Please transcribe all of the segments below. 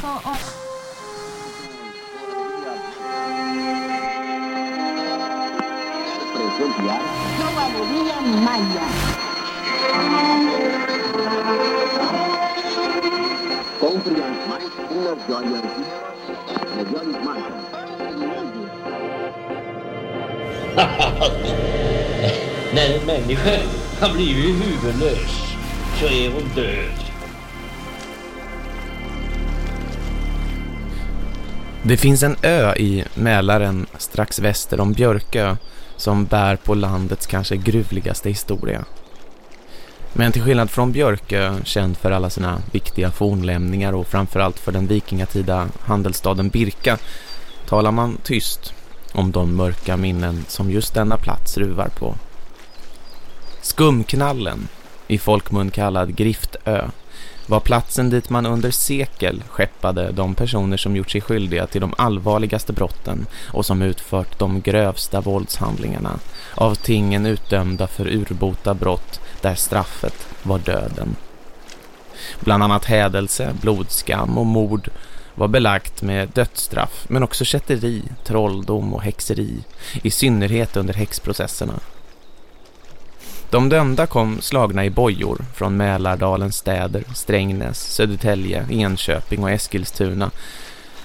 Yo Maya. Mais. När en människa har blivit huvudlös så är hon död. Det finns en ö i Mälaren strax väster om Björkö som bär på landets kanske gruvligaste historia. Men till skillnad från Björkö, känd för alla sina viktiga fornlämningar och framförallt för den vikingatida handelsstaden Birka, talar man tyst om de mörka minnen som just denna plats ruvar på. Skumknallen, i folkmun kallad Griftö, var platsen dit man under sekel skeppade de personer som gjort sig skyldiga till de allvarligaste brotten och som utfört de grövsta våldshandlingarna av tingen utdömda för urbota brott där straffet var döden. Bland annat hädelse, blodskam och mord var belagt med dödsstraff men också kätteri, trolldom och häxeri, i synnerhet under häxprocesserna. De dömda kom slagna i bojor från Mälardalens städer, Strängnäs, Södertälje, Enköping och Eskilstuna.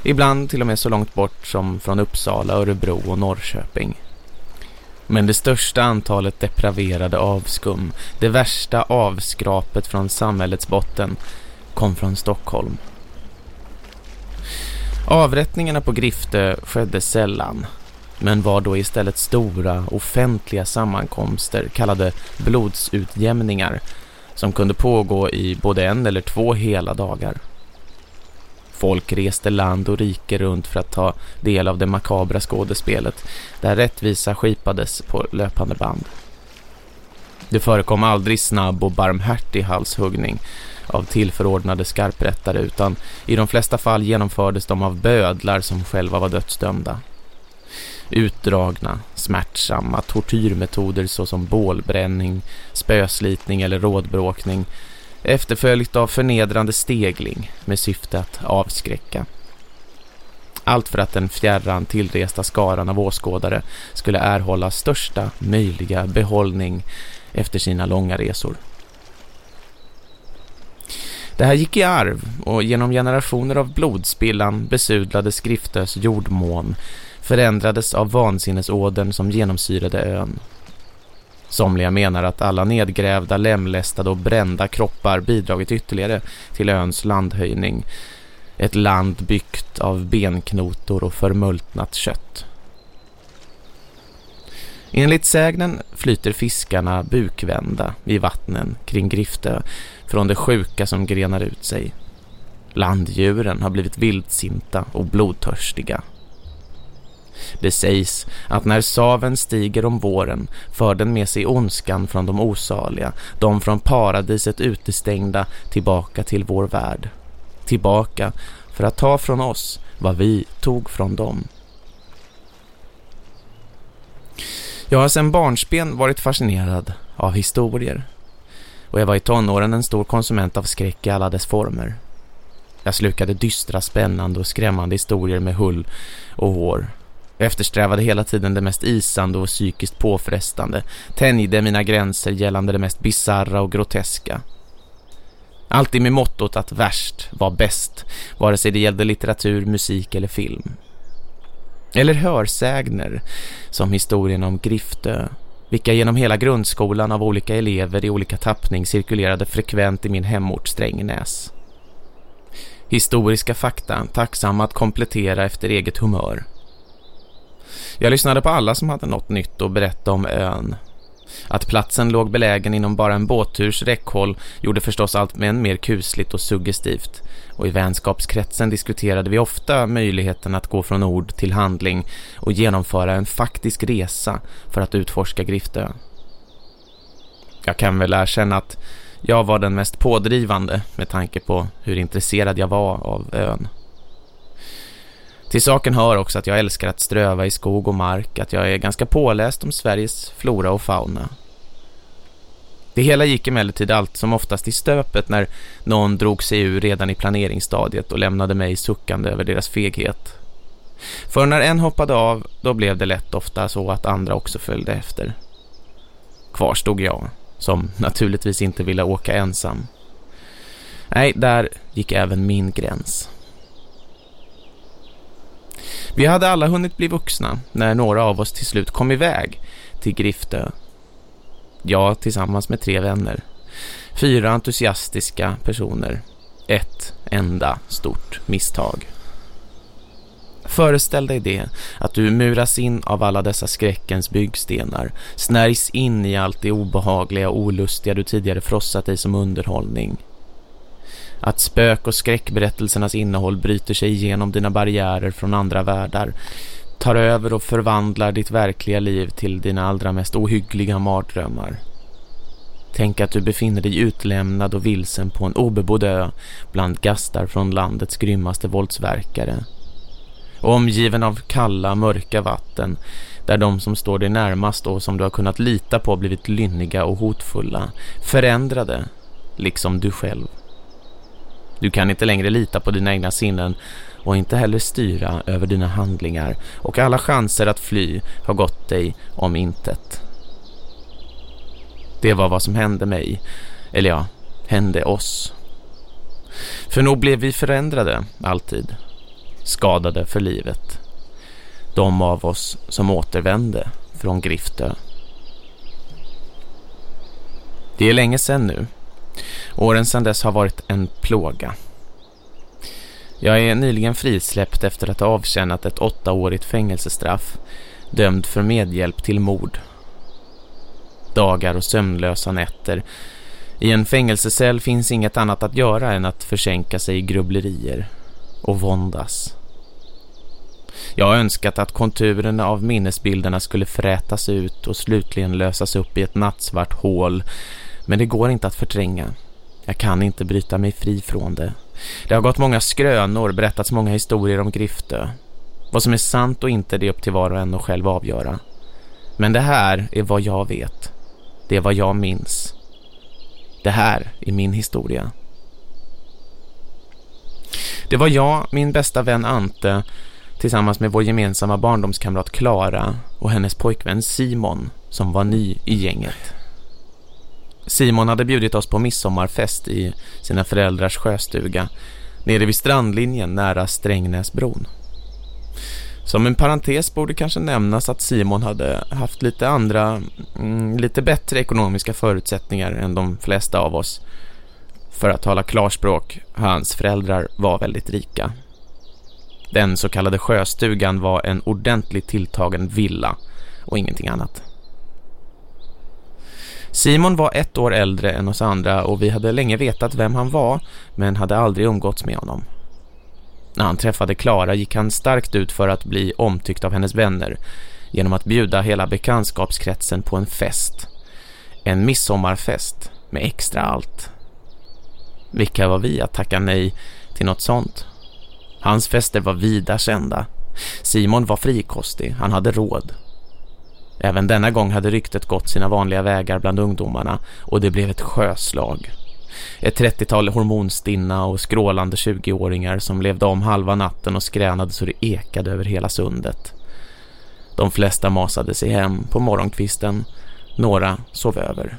Ibland till och med så långt bort som från Uppsala, Örebro och Norrköping. Men det största antalet depraverade avskum, det värsta avskrapet från samhällets botten, kom från Stockholm. Avrättningarna på Grifte skedde sällan men var då istället stora offentliga sammankomster kallade blodsutjämningar som kunde pågå i både en eller två hela dagar. Folk reste land och rike runt för att ta del av det makabra skådespelet där rättvisa skipades på löpande band. Det förekom aldrig snabb och barmhärtig halshuggning av tillförordnade skarprättare utan i de flesta fall genomfördes de av bödlar som själva var dödsdömda. Utdragna, smärtsamma tortyrmetoder såsom bålbränning, spöslitning eller rådbråkning efterföljt av förnedrande stegling med syfte att avskräcka. Allt för att den fjärran tillresta skaran av åskådare skulle erhålla största möjliga behållning efter sina långa resor. Det här gick i arv och genom generationer av blodspillan besudlade skriftös jordmån förändrades av vansinnesådern som genomsyrade ön. Somliga menar att alla nedgrävda, lemlästade och brända kroppar bidragit ytterligare till öns landhöjning. Ett land byggt av benknotor och förmultnat kött. Enligt sägnen flyter fiskarna bukvända i vattnen kring Griftö från det sjuka som grenar ut sig. Landdjuren har blivit vildsinta och blodtörstiga. Det sägs att när saven stiger om våren för den med sig ondskan från de osaliga, de från paradiset utestängda tillbaka till vår värld. Tillbaka för att ta från oss vad vi tog från dem. Jag har sedan barnsben varit fascinerad av historier och jag var i tonåren en stor konsument av skräck i alla dess former. Jag slukade dystra, spännande och skrämmande historier med hull och hår jag eftersträvade hela tiden det mest isande och psykiskt påfrestande, tänjde mina gränser gällande det mest bizarra och groteska. Alltid med mottot att värst var bäst, vare sig det gällde litteratur, musik eller film. Eller hörsägner, som historien om Griftö, vilka genom hela grundskolan av olika elever i olika tappning cirkulerade frekvent i min hemort Strängnäs. Historiska fakta, tacksamma att komplettera efter eget humör. Jag lyssnade på alla som hade något nytt att berätta om ön. Att platsen låg belägen inom bara en båtturs räckhåll gjorde förstås allt med en mer kusligt och suggestivt. Och i vänskapskretsen diskuterade vi ofta möjligheten att gå från ord till handling och genomföra en faktisk resa för att utforska Griftö. Jag kan väl erkänna att jag var den mest pådrivande med tanke på hur intresserad jag var av ön. Till saken hör också att jag älskar att ströva i skog och mark, att jag är ganska påläst om Sveriges flora och fauna. Det hela gick emellertid allt som oftast i stöpet när någon drog sig ur redan i planeringsstadiet och lämnade mig suckande över deras feghet. För när en hoppade av, då blev det lätt ofta så att andra också följde efter. Kvar stod jag, som naturligtvis inte ville åka ensam. Nej, där gick även min gräns. Vi hade alla hunnit bli vuxna när några av oss till slut kom iväg till Griftö. Jag tillsammans med tre vänner. Fyra entusiastiska personer. Ett enda stort misstag. Föreställ dig det, att du muras in av alla dessa skräckens byggstenar, snärjs in i allt det obehagliga och olustiga du tidigare frossat dig som underhållning. Att spök- och skräckberättelsernas innehåll bryter sig igenom dina barriärer från andra världar, tar över och förvandlar ditt verkliga liv till dina allra mest ohyggliga mardrömmar. Tänk att du befinner dig utlämnad och vilsen på en obebodd ö bland gastar från landets grymmaste våldsverkare omgiven av kalla, mörka vatten där de som står dig närmast och som du har kunnat lita på blivit lynniga och hotfulla, förändrade, liksom du själv. Du kan inte längre lita på dina egna sinnen och inte heller styra över dina handlingar och alla chanser att fly har gått dig om intet. Det var vad som hände mig, eller ja, hände oss. För nog blev vi förändrade, alltid skadade för livet. De av oss som återvände från Griftö. Det är länge sedan nu. Åren sedan dess har varit en plåga. Jag är nyligen frisläppt efter att ha avtjänat ett åttaårigt fängelsestraff, dömd för medhjälp till mord. Dagar och sömnlösa nätter. I en fängelsecell finns inget annat att göra än att försänka sig i grubblerier och våndas. Jag har önskat att konturerna av minnesbilderna skulle frätas ut och slutligen lösas upp i ett nattsvart hål, men det går inte att förtränga. Jag kan inte bryta mig fri från det. Det har gått många skrönor, berättats många historier om Griftö. Vad som är sant och inte det är upp till var och en att själv avgöra. Men det här är vad jag vet. Det är vad jag minns. Det här är min historia. Det var jag, min bästa vän Ante, tillsammans med vår gemensamma barndomskamrat Klara och hennes pojkvän Simon som var ny i gänget. Simon hade bjudit oss på midsommarfest i sina föräldrars sjöstuga nere vid strandlinjen nära Strängnäsbron. Som en parentes borde kanske nämnas att Simon hade haft lite andra, mm, lite bättre ekonomiska förutsättningar än de flesta av oss för att tala klarspråk, hans föräldrar var väldigt rika. Den så kallade sjöstugan var en ordentligt tilltagen villa och ingenting annat. Simon var ett år äldre än oss andra och vi hade länge vetat vem han var men hade aldrig umgåtts med honom. När han träffade Klara gick han starkt ut för att bli omtyckt av hennes vänner genom att bjuda hela bekantskapskretsen på en fest. En midsommarfest med extra allt. Vilka var vi att tacka nej till något sånt? Hans fester var vida kända. Simon var frikostig, han hade råd. Även denna gång hade ryktet gått sina vanliga vägar bland ungdomarna och det blev ett sjöslag. Ett trettiotal hormonstinna och skrålande 20-åringar som levde om halva natten och skränade så det ekade över hela sundet. De flesta masade sig hem på morgonkvisten, några sov över.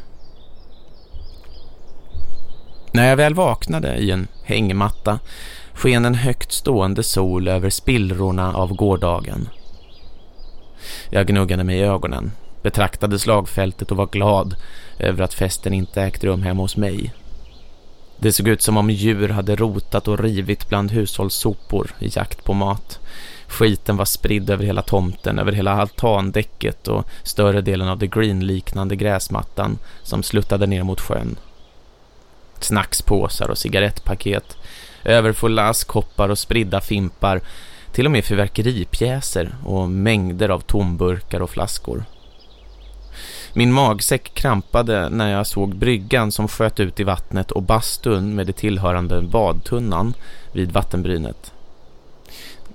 När jag väl vaknade i en hängmatta sken en högt stående sol över spillrorna av gårdagen. Jag gnuggade mig i ögonen, betraktade slagfältet och var glad över att festen inte ägt rum hemma hos mig. Det såg ut som om djur hade rotat och rivit bland hushållssopor i jakt på mat. Skiten var spridd över hela tomten, över hela altandäcket och större delen av det green-liknande gräsmattan som sluttade ner mot sjön snackspåsar och cigarettpaket, överfulla askkoppar och spridda fimpar, till och med fyrverkeripjäser och mängder av tomburkar och flaskor. Min magsäck krampade när jag såg bryggan som sköt ut i vattnet och bastun med det tillhörande badtunnan vid vattenbrynet.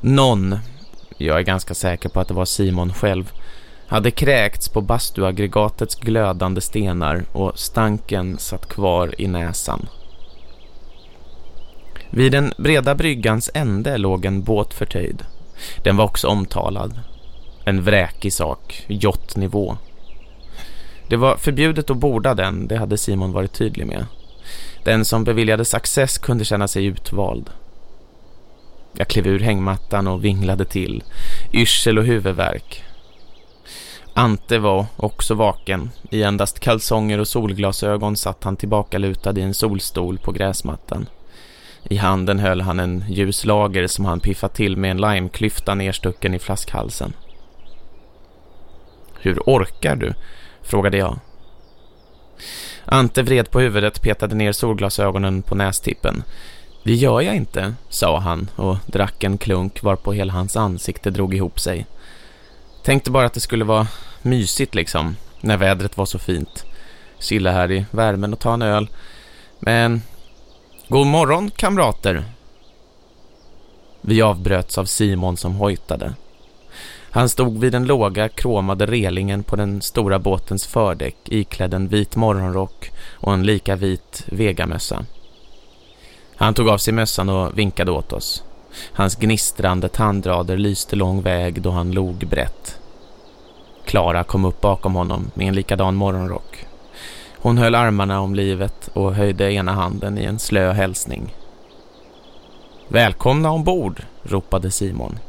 Någon, jag är ganska säker på att det var Simon själv, hade kräkts på bastuaggregatets glödande stenar och stanken satt kvar i näsan. Vid den breda bryggans ände låg en båt förtöjd. Den var också omtalad. En vräkig sak, jottnivå. Det var förbjudet att borda den, det hade Simon varit tydlig med. Den som beviljades access kunde känna sig utvald. Jag klev ur hängmattan och vinglade till. Yrsel och huvudvärk. Ante var också vaken. I endast kalsonger och solglasögon satt han tillbaka lutad i en solstol på gräsmattan. I handen höll han en ljus lager som han piffat till med en limeklyfta nerstucken i flaskhalsen. Hur orkar du? frågade jag. Ante vred på huvudet petade ner solglasögonen på nästippen. Det gör jag inte, sa han och drack en klunk varpå hela hans ansikte drog ihop sig. Tänkte bara att det skulle vara mysigt liksom, när vädret var så fint. Silla här i värmen och ta en öl. Men, god morgon kamrater. Vi avbröts av Simon som hojtade. Han stod vid den låga kromade relingen på den stora båtens fördäck iklädd en vit morgonrock och en lika vit vegamössa. Han tog av sig mössan och vinkade åt oss. Hans gnistrande tandrader lyste lång väg då han log brett. Klara kom upp bakom honom med en likadan morgonrock. Hon höll armarna om livet och höjde ena handen i en slö hälsning. Välkomna ombord, ropade Simon.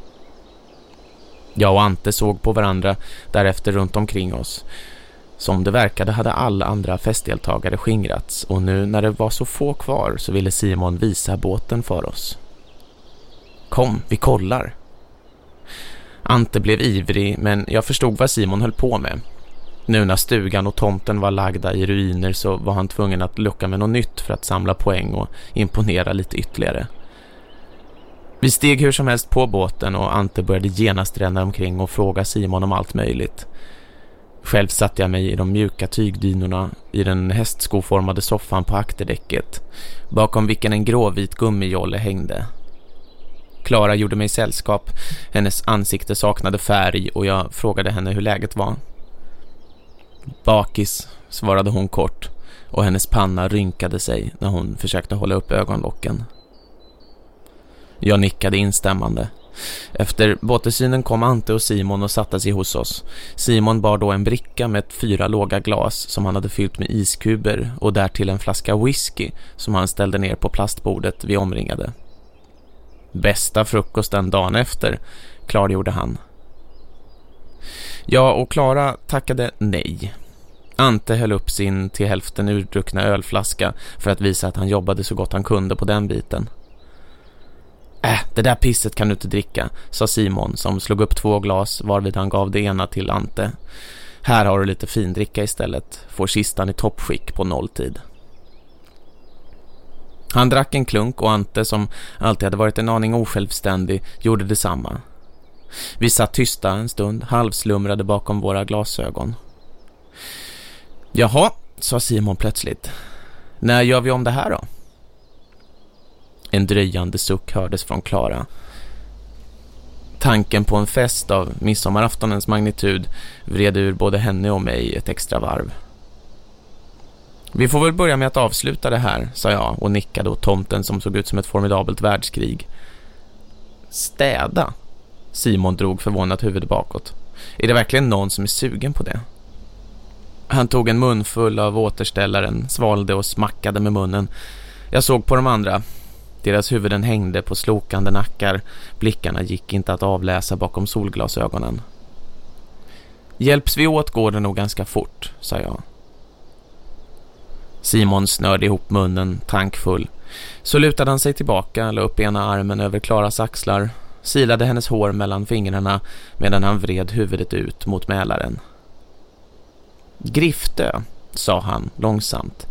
Jag och Ante såg på varandra därefter runt omkring oss. Som det verkade hade alla andra festdeltagare skingrats och nu när det var så få kvar så ville Simon visa båten för oss. Kom, vi kollar. Ante blev ivrig men jag förstod vad Simon höll på med. Nu när stugan och tomten var lagda i ruiner så var han tvungen att lucka med något nytt för att samla poäng och imponera lite ytterligare. Vi steg hur som helst på båten och Ante började genast ränna omkring och fråga Simon om allt möjligt. Själv satte jag mig i de mjuka tygdynorna i den hästskoformade soffan på akterdäcket, bakom vilken en gråvit gummijolle hängde. Klara gjorde mig sällskap. Hennes ansikte saknade färg och jag frågade henne hur läget var. Bakis, svarade hon kort och hennes panna rynkade sig när hon försökte hålla upp ögonlocken. Jag nickade instämmande. Efter båtesynen kom Ante och Simon och satte sig hos oss. Simon bar då en bricka med fyra låga glas som han hade fyllt med iskuber och därtill en flaska whisky som han ställde ner på plastbordet vi omringade. Bästa frukosten dagen efter, klargjorde han. Ja, och Klara tackade nej. Ante höll upp sin till hälften urdruckna ölflaska för att visa att han jobbade så gott han kunde på den biten. Äh, det där pisset kan du inte dricka, sa Simon som slog upp två glas varvid han gav det ena till Ante. Här har du lite findricka istället, får kistan i toppskick på nolltid. Han drack en klunk och Ante, som alltid hade varit en aning osjälvständig, gjorde detsamma. Vi satt tysta en stund, halvslumrade bakom våra glasögon. Jaha, sa Simon plötsligt. När gör vi om det här då? En dröjande suck hördes från Klara. Tanken på en fest av midsommaraftonens magnitud vred ur både henne och mig ett extra varv. Vi får väl börja med att avsluta det här, sa jag och nickade åt tomten som såg ut som ett formidabelt världskrig. Städa? Simon drog förvånat huvudet bakåt. Är det verkligen någon som är sugen på det? Han tog en munfull av återställaren, svalde och smackade med munnen. Jag såg på de andra. Deras huvuden hängde på slokande nackar. Blickarna gick inte att avläsa bakom solglasögonen. Hjälps vi åt går det nog ganska fort, sa jag. Simon snörde ihop munnen, tankfull. Så lutade han sig tillbaka, la upp ena armen över Klaras axlar, silade hennes hår mellan fingrarna medan han vred huvudet ut mot mälaren. Griftö, sa han långsamt,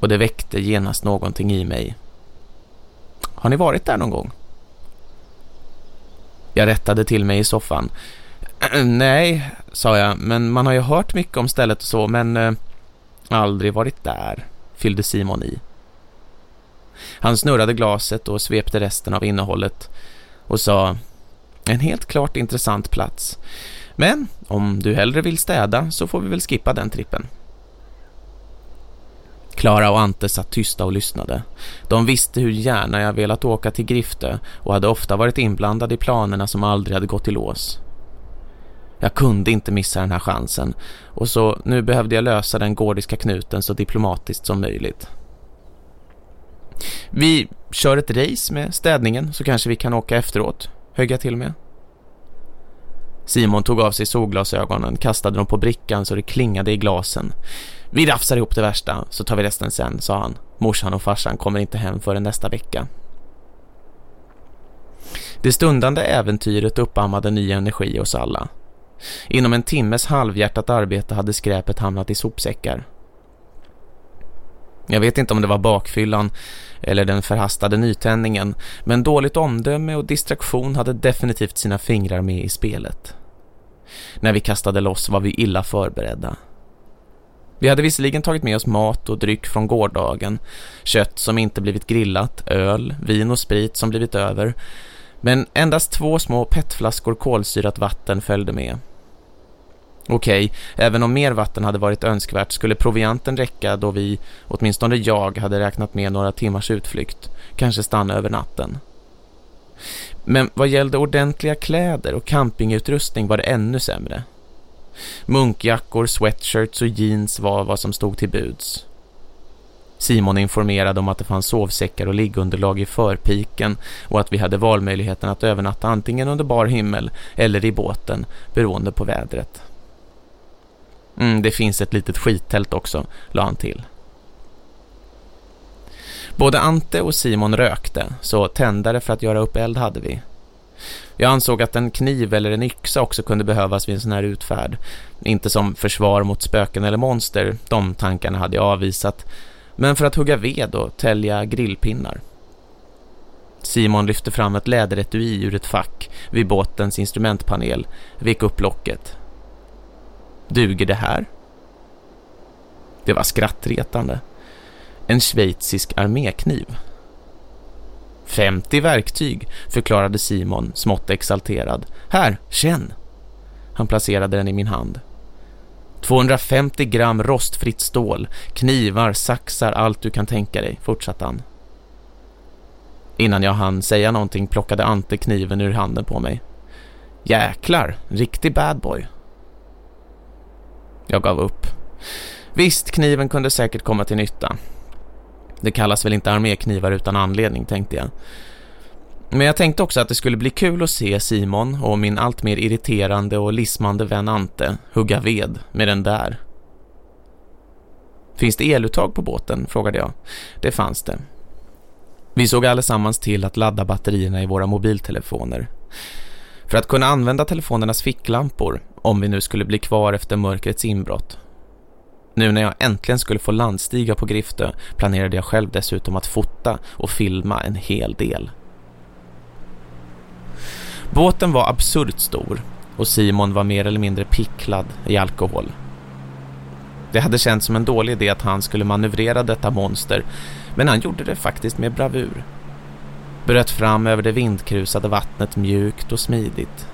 och det väckte genast någonting i mig. Har ni varit där någon gång? Jag rättade till mig i soffan. Nej, sa jag, men man har ju hört mycket om stället och så, men eh, aldrig varit där, fyllde Simon i. Han snurrade glaset och svepte resten av innehållet och sa en helt klart intressant plats. Men Om du hellre vill städa så får vi väl skippa den trippen. Klara och Ante satt tysta och lyssnade. De visste hur gärna jag velat åka till Griftö och hade ofta varit inblandad i planerna som aldrig hade gått i lås. Jag kunde inte missa den här chansen och så nu behövde jag lösa den gordiska knuten så diplomatiskt som möjligt. Vi kör ett race med städningen så kanske vi kan åka efteråt, högg jag till med. Simon tog av sig solglasögonen, kastade dem på brickan så det klingade i glasen. Vi rafsar ihop det värsta så tar vi resten sen, sa han. Morsan och farsan kommer inte hem förrän nästa vecka. Det stundande äventyret uppammade ny energi hos alla. Inom en timmes halvhjärtat arbete hade skräpet hamnat i sopsäckar. Jag vet inte om det var bakfyllan eller den förhastade nytändningen, men dåligt omdöme och distraktion hade definitivt sina fingrar med i spelet. När vi kastade loss var vi illa förberedda. Vi hade visserligen tagit med oss mat och dryck från gårdagen, kött som inte blivit grillat, öl, vin och sprit som blivit över, men endast två små petflaskor kolsyrat vatten följde med. Okej, även om mer vatten hade varit önskvärt skulle provianten räcka då vi, åtminstone jag, hade räknat med några timmars utflykt, kanske stanna över natten. Men vad gällde ordentliga kläder och campingutrustning var det ännu sämre. Munkjackor, sweatshirts och jeans var vad som stod till buds. Simon informerade om att det fanns sovsäckar och liggunderlag i förpiken och att vi hade valmöjligheten att övernatta antingen under bar himmel eller i båten beroende på vädret. Mm, det finns ett litet skittält också, la han till. Både Ante och Simon rökte, så tändare för att göra upp eld hade vi. Jag ansåg att en kniv eller en yxa också kunde behövas vid en sån här utfärd. Inte som försvar mot spöken eller monster, de tankarna hade jag avvisat. Men för att hugga ved och tälja grillpinnar. Simon lyfte fram ett läderetui ur ett fack vid båtens instrumentpanel, vek upp locket. Duger det här? Det var skrattretande. En schweizisk armékniv. 50 verktyg, förklarade Simon smått exalterad. Här, känn! Han placerade den i min hand. 250 gram rostfritt stål, knivar, saxar, allt du kan tänka dig, fortsatte han. Innan jag hann säga någonting plockade Ante kniven ur handen på mig. Jäklar, riktig bad boy. Jag gav upp. Visst, kniven kunde säkert komma till nytta. Det kallas väl inte arméknivar utan anledning, tänkte jag. Men jag tänkte också att det skulle bli kul att se Simon och min allt mer irriterande och lismande vän Ante hugga ved med den där. Finns det eluttag på båten? frågade jag. Det fanns det. Vi såg allesammans till att ladda batterierna i våra mobiltelefoner. För att kunna använda telefonernas ficklampor, om vi nu skulle bli kvar efter mörkrets inbrott, nu när jag äntligen skulle få landstiga på Griftö planerade jag själv dessutom att fota och filma en hel del. Båten var absurt stor och Simon var mer eller mindre picklad i alkohol. Det hade känts som en dålig idé att han skulle manövrera detta monster men han gjorde det faktiskt med bravur. Bröt fram över det vindkrusade vattnet mjukt och smidigt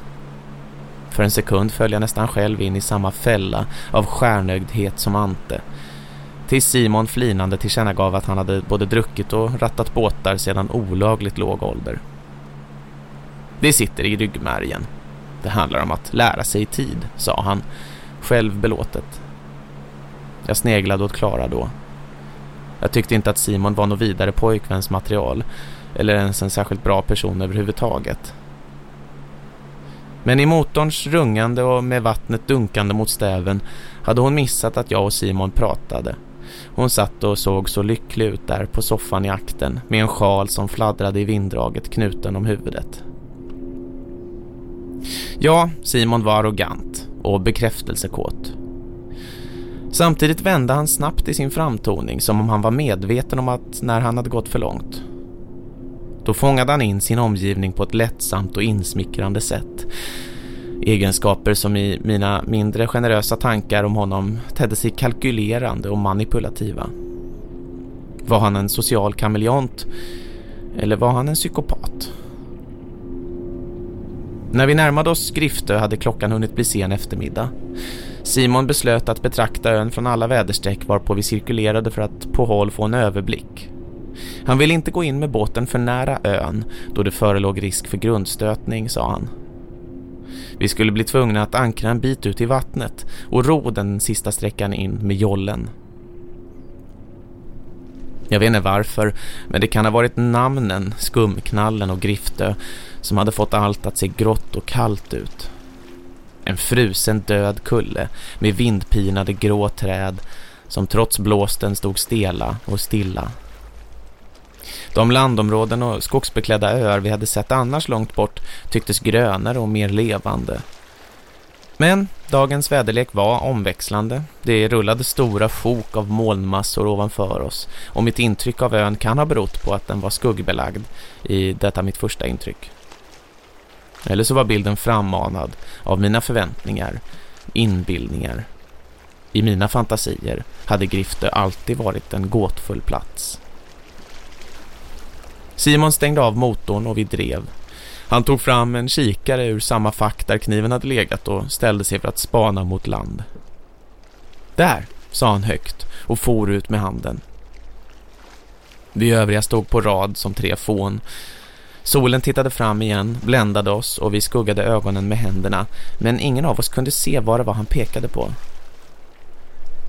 för en sekund föll jag nästan själv in i samma fälla av stjärnögdhet som Ante. Till Simon flinande tillkännagav att han hade både druckit och rattat båtar sedan olagligt låg ålder. Det sitter i ryggmärgen. Det handlar om att lära sig i tid, sa han, själv belåtet. Jag sneglade åt Klara då. Jag tyckte inte att Simon var något vidare pojkvänsmaterial eller ens en särskilt bra person överhuvudtaget. Men i motorns rungande och med vattnet dunkande mot stäven hade hon missat att jag och Simon pratade. Hon satt och såg så lycklig ut där på soffan i akten med en sjal som fladdrade i vinddraget knuten om huvudet. Ja, Simon var arrogant och bekräftelsekåt. Samtidigt vände han snabbt i sin framtoning som om han var medveten om att när han hade gått för långt då fångade han in sin omgivning på ett lättsamt och insmickrande sätt. Egenskaper som i mina mindre generösa tankar om honom tedde sig kalkylerande och manipulativa. Var han en social kameleont eller var han en psykopat? När vi närmade oss Skriftö hade klockan hunnit bli sen eftermiddag. Simon beslöt att betrakta ön från alla väderstreck varpå vi cirkulerade för att på håll få en överblick. Han ville inte gå in med båten för nära ön då det förelåg risk för grundstötning, sa han. Vi skulle bli tvungna att ankra en bit ut i vattnet och ro den sista sträckan in med jollen. Jag vet inte varför, men det kan ha varit namnen, skumknallen och griftö som hade fått allt att se grått och kallt ut. En frusen död kulle med vindpinade grå träd som trots blåsten stod stela och stilla. De landområden och skogsbeklädda öar vi hade sett annars långt bort tycktes grönare och mer levande. Men dagens väderlek var omväxlande. Det rullade stora sjok av molnmassor ovanför oss och mitt intryck av ön kan ha berott på att den var skuggbelagd i detta mitt första intryck. Eller så var bilden frammanad av mina förväntningar, inbildningar. I mina fantasier hade Grifte alltid varit en gåtfull plats. Simon stängde av motorn och vi drev. Han tog fram en kikare ur samma fack där kniven hade legat och ställde sig för att spana mot land. Där, sa han högt och for ut med handen. Vi övriga stod på rad som tre fån. Solen tittade fram igen, bländade oss och vi skuggade ögonen med händerna men ingen av oss kunde se vad det var han pekade på.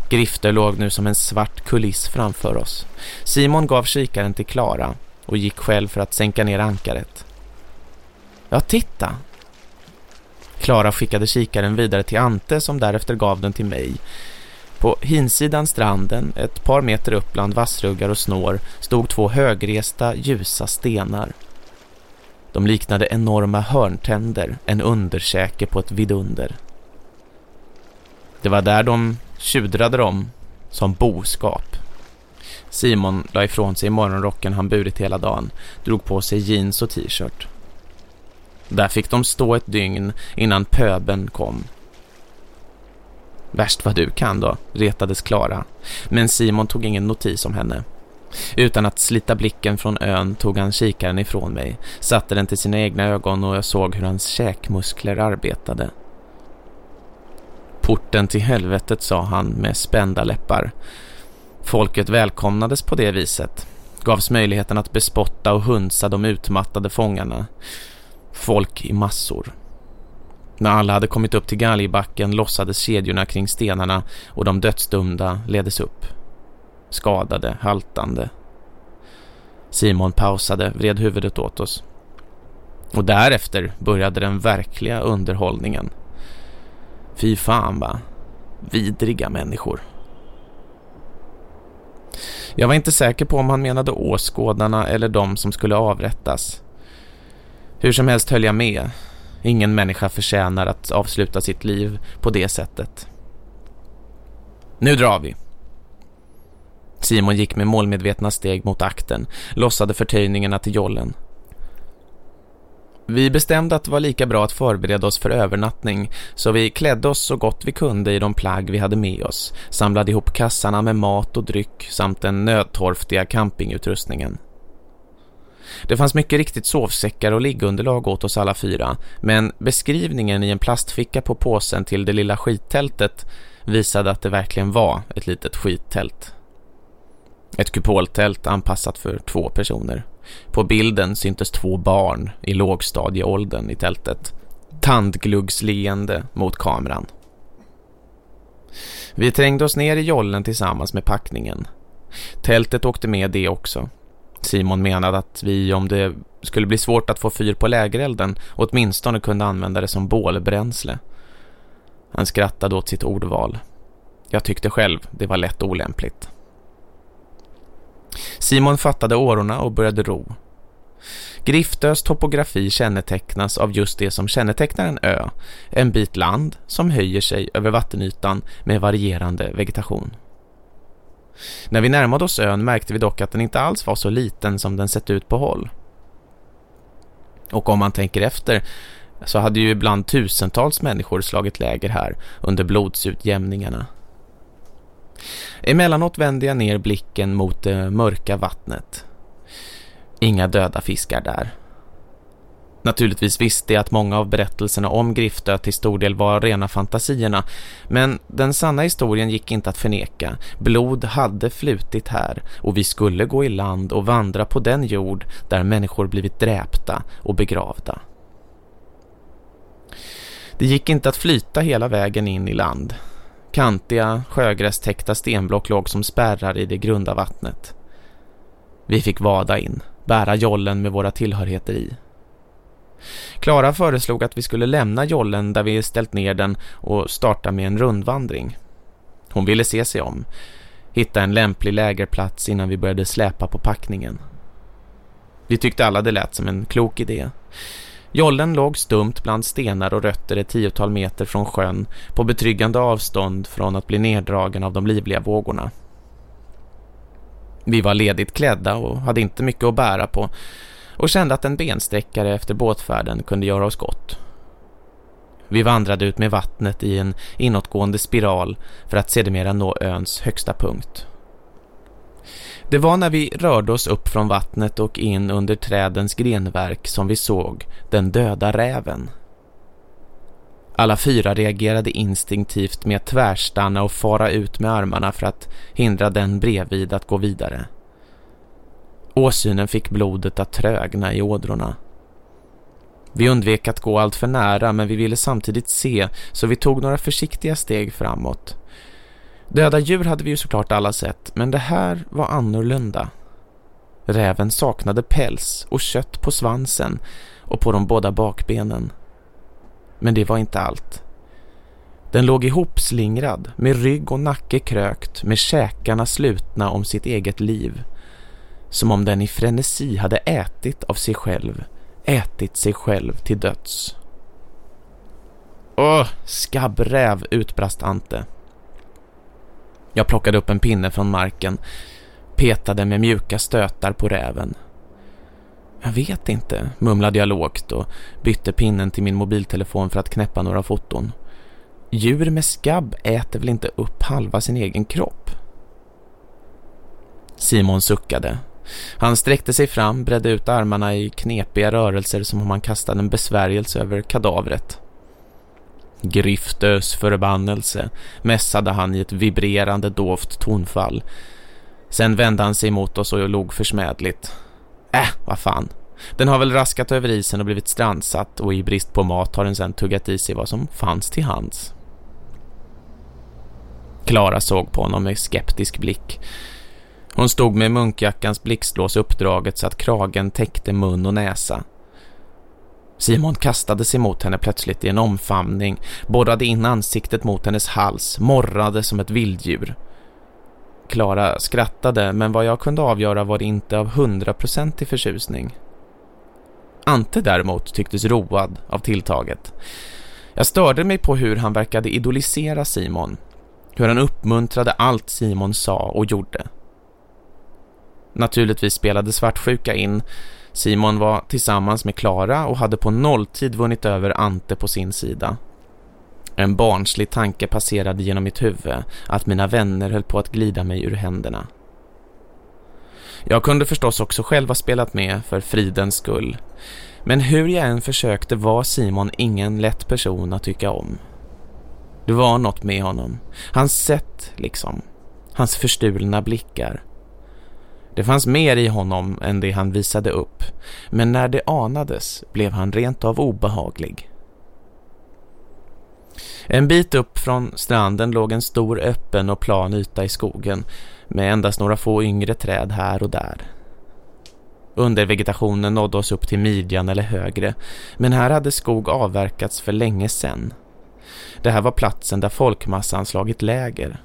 Grifter låg nu som en svart kuliss framför oss. Simon gav kikaren till Klara och gick själv för att sänka ner ankaret. Ja, titta! Klara skickade kikaren vidare till Ante som därefter gav den till mig. På hinsidan stranden, ett par meter upp bland vassruggar och snår, stod två högresta, ljusa stenar. De liknade enorma hörntänder, en underkäke på ett vidunder. Det var där de tjudrade dem som boskap. Simon la ifrån sig morgonrocken han burit hela dagen, drog på sig jeans och t-shirt. Där fick de stå ett dygn innan pöben kom. Värst vad du kan då, retades Klara. Men Simon tog ingen notis om henne. Utan att slita blicken från ön tog han kikaren ifrån mig, satte den till sina egna ögon och jag såg hur hans käkmuskler arbetade. Porten till helvetet, sa han med spända läppar. Folket välkomnades på det viset, gavs möjligheten att bespotta och hunsa de utmattade fångarna. Folk i massor. När alla hade kommit upp till galgbacken lossades kedjorna kring stenarna och de dödsdömda leddes upp. Skadade, haltande. Simon pausade, vred huvudet åt oss. Och därefter började den verkliga underhållningen. Fy fan va, vidriga människor. Jag var inte säker på om han menade åskådarna eller de som skulle avrättas. Hur som helst höll jag med. Ingen människa förtjänar att avsluta sitt liv på det sättet. Nu drar vi. Simon gick med målmedvetna steg mot akten, lossade förtöjningarna till jollen. Vi bestämde att det var lika bra att förbereda oss för övernattning så vi klädde oss så gott vi kunde i de plagg vi hade med oss, samlade ihop kassarna med mat och dryck samt den nödtorftiga campingutrustningen. Det fanns mycket riktigt sovsäckar och liggunderlag åt oss alla fyra, men beskrivningen i en plastficka på påsen till det lilla skittältet visade att det verkligen var ett litet skittält. Ett kupoltält anpassat för två personer. På bilden syntes två barn i lågstadieåldern i tältet. Tandgluggsleende mot kameran. Vi trängde oss ner i jollen tillsammans med packningen. Tältet åkte med det också. Simon menade att vi, om det skulle bli svårt att få fyr på lägerelden, åtminstone kunde använda det som bålbränsle. Han skrattade åt sitt ordval. Jag tyckte själv det var lätt olämpligt. Simon fattade årorna och började ro. Griftös topografi kännetecknas av just det som kännetecknar en ö, en bit land som höjer sig över vattenytan med varierande vegetation. När vi närmade oss ön märkte vi dock att den inte alls var så liten som den sett ut på håll. Och om man tänker efter så hade ju ibland tusentals människor slagit läger här under blodsutjämningarna. Emellanåt vände jag ner blicken mot det mörka vattnet. Inga döda fiskar där. Naturligtvis visste jag att många av berättelserna om Griftö till stor del var rena fantasierna, men den sanna historien gick inte att förneka. Blod hade flutit här och vi skulle gå i land och vandra på den jord där människor blivit dräpta och begravda. Det gick inte att flyta hela vägen in i land. Kantiga, sjögrästäckta stenblock låg som spärrar i det grunda vattnet. Vi fick vada in, bära jollen med våra tillhörigheter i. Klara föreslog att vi skulle lämna jollen där vi ställt ner den och starta med en rundvandring. Hon ville se sig om, hitta en lämplig lägerplats innan vi började släpa på packningen. Vi tyckte alla det lät som en klok idé. Jollen låg stumt bland stenar och rötter ett tiotal meter från sjön på betryggande avstånd från att bli neddragen av de livliga vågorna. Vi var ledigt klädda och hade inte mycket att bära på och kände att en bensträckare efter båtfärden kunde göra oss gott. Vi vandrade ut med vattnet i en inåtgående spiral för att sedermera nå öns högsta punkt. Det var när vi rörde oss upp från vattnet och in under trädens grenverk som vi såg den döda räven. Alla fyra reagerade instinktivt med att tvärstanna och fara ut med armarna för att hindra den bredvid att gå vidare. Åsynen fick blodet att trögna i ådrorna. Vi undvek att gå allt för nära men vi ville samtidigt se så vi tog några försiktiga steg framåt. Döda djur hade vi ju såklart alla sett men det här var annorlunda. Räven saknade päls och kött på svansen och på de båda bakbenen. Men det var inte allt. Den låg ihopslingrad med rygg och nacke krökt med käkarna slutna om sitt eget liv som om den i frenesi hade ätit av sig själv, ätit sig själv till döds. Åh, skabbräv, utbrast Ante. Jag plockade upp en pinne från marken, petade med mjuka stötar på räven. Jag vet inte, mumlade jag lågt och bytte pinnen till min mobiltelefon för att knäppa några foton. Djur med skabb äter väl inte upp halva sin egen kropp? Simon suckade han sträckte sig fram, bredde ut armarna i knepiga rörelser som om han kastade en besvärjelse över kadavret. Griftös förbannelse, mässade han i ett vibrerande dovt tonfall. Sen vände han sig mot oss och log försmädligt. Äh, vad fan. Den har väl raskat över isen och blivit strandsatt och i brist på mat har den sen tuggat i sig vad som fanns till hands. Klara såg på honom med skeptisk blick. Hon stod med munkjackans blixtlås uppdraget så att kragen täckte mun och näsa. Simon kastade sig mot henne plötsligt i en omfamning, borrade in ansiktet mot hennes hals, morrade som ett vilddjur. Klara skrattade, men vad jag kunde avgöra var det inte av hundraprocentig förtjusning. Ante däremot tycktes road av tilltaget. Jag störde mig på hur han verkade idolisera Simon, hur han uppmuntrade allt Simon sa och gjorde. Naturligtvis spelade svartsjuka in. Simon var tillsammans med Klara och hade på nolltid vunnit över Ante på sin sida. En barnslig tanke passerade genom mitt huvud att mina vänner höll på att glida mig ur händerna. Jag kunde förstås också själv ha spelat med för fridens skull. Men hur jag än försökte var Simon ingen lätt person att tycka om. Det var något med honom. Hans sätt, liksom. Hans förstulna blickar. Det fanns mer i honom än det han visade upp, men när det anades blev han rent av obehaglig. En bit upp från stranden låg en stor öppen och plan yta i skogen med endast några få yngre träd här och där. Undervegetationen nådde oss upp till midjan eller högre, men här hade skog avverkats för länge sedan. Det här var platsen där folkmassan slagit läger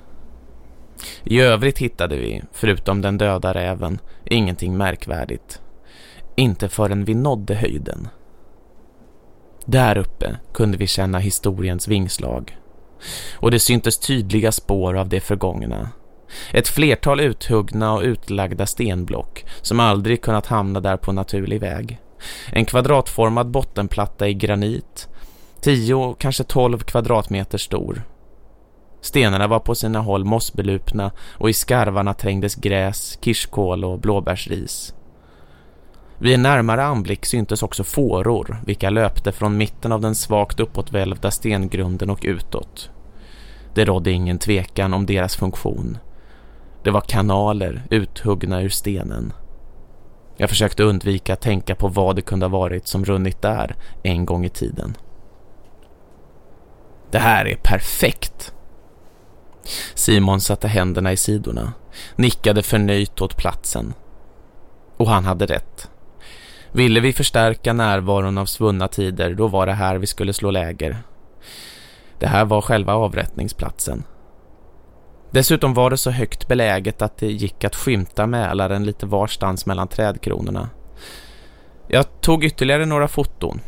i övrigt hittade vi, förutom den döda räven, ingenting märkvärdigt. Inte förrän vi nådde höjden. Där uppe kunde vi känna historiens vingslag. Och det syntes tydliga spår av det förgångna. Ett flertal uthuggna och utlagda stenblock som aldrig kunnat hamna där på naturlig väg. En kvadratformad bottenplatta i granit, 10 kanske 12 kvadratmeter stor Stenarna var på sina håll mossbelupna och i skarvarna trängdes gräs, kirskål och blåbärsris. Vid en närmare anblick syntes också fåror, vilka löpte från mitten av den svagt uppåtvälvda stengrunden och utåt. Det rådde ingen tvekan om deras funktion. Det var kanaler uthuggna ur stenen. Jag försökte undvika att tänka på vad det kunde ha varit som runnit där en gång i tiden. Det här är perfekt! Simon satte händerna i sidorna, nickade förnöjt åt platsen. Och han hade rätt. Ville vi förstärka närvaron av svunna tider, då var det här vi skulle slå läger. Det här var själva avrättningsplatsen. Dessutom var det så högt beläget att det gick att skymta Mälaren lite varstans mellan trädkronorna. Jag tog ytterligare några foton.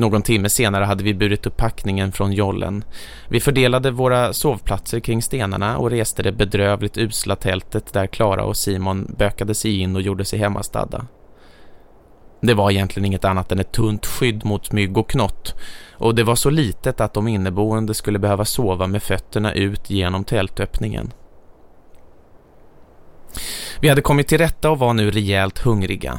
Någon timme senare hade vi burit upp packningen från jollen. Vi fördelade våra sovplatser kring stenarna och reste det bedrövligt usla tältet där Klara och Simon bökade sig in och gjorde sig hemmastadda. Det var egentligen inget annat än ett tunt skydd mot mygg och knott och det var så litet att de inneboende skulle behöva sova med fötterna ut genom tältöppningen. Vi hade kommit till rätta och var nu rejält hungriga.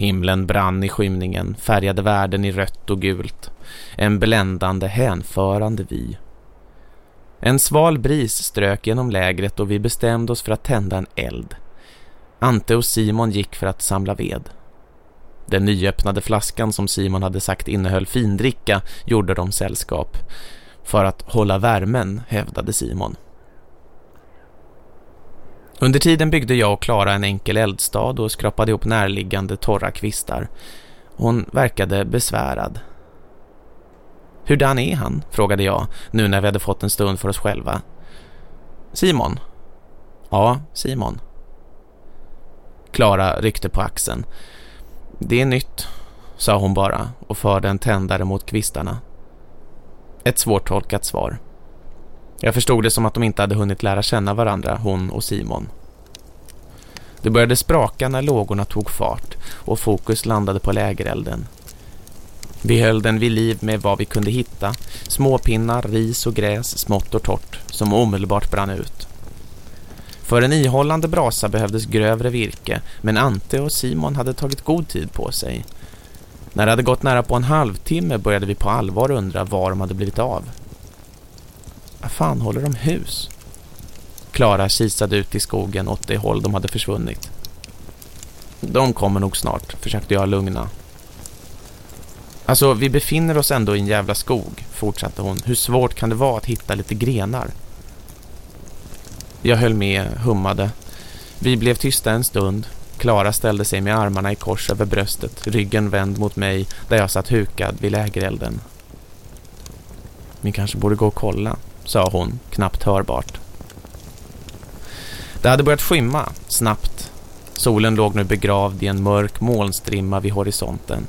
Himlen brann i skymningen, färgade världen i rött och gult. En bländande, hänförande vy. En sval bris strök genom lägret och vi bestämde oss för att tända en eld. Ante och Simon gick för att samla ved. Den nyöppnade flaskan som Simon hade sagt innehöll findricka gjorde de sällskap. För att hålla värmen, hävdade Simon. Under tiden byggde jag och Klara en enkel eldstad och skrapade ihop närliggande torra kvistar. Hon verkade besvärad. Hurdan är han? frågade jag, nu när vi hade fått en stund för oss själva. Simon? Ja, Simon. Klara ryckte på axeln. Det är nytt, sa hon bara och förde en tändare mot kvistarna. Ett svårtolkat svar. Jag förstod det som att de inte hade hunnit lära känna varandra, hon och Simon. Det började spraka när lågorna tog fart och fokus landade på lägerelden. Vi höll den vid liv med vad vi kunde hitta, småpinnar, ris och gräs, smått och torrt, som omedelbart brann ut. För en ihållande brasa behövdes grövre virke, men Ante och Simon hade tagit god tid på sig. När det hade gått nära på en halvtimme började vi på allvar undra var de hade blivit av. Vad fan håller de hus? Klara kisade ut i skogen åt det håll de hade försvunnit. De kommer nog snart, försökte jag lugna. Alltså, vi befinner oss ändå i en jävla skog, fortsatte hon. Hur svårt kan det vara att hitta lite grenar? Jag höll med, hummade. Vi blev tysta en stund. Klara ställde sig med armarna i kors över bröstet, ryggen vänd mot mig där jag satt hukad vid lägerelden. Vi kanske borde gå och kolla, sa hon, knappt hörbart. Det hade börjat skymma, snabbt. Solen låg nu begravd i en mörk molnstrimma vid horisonten.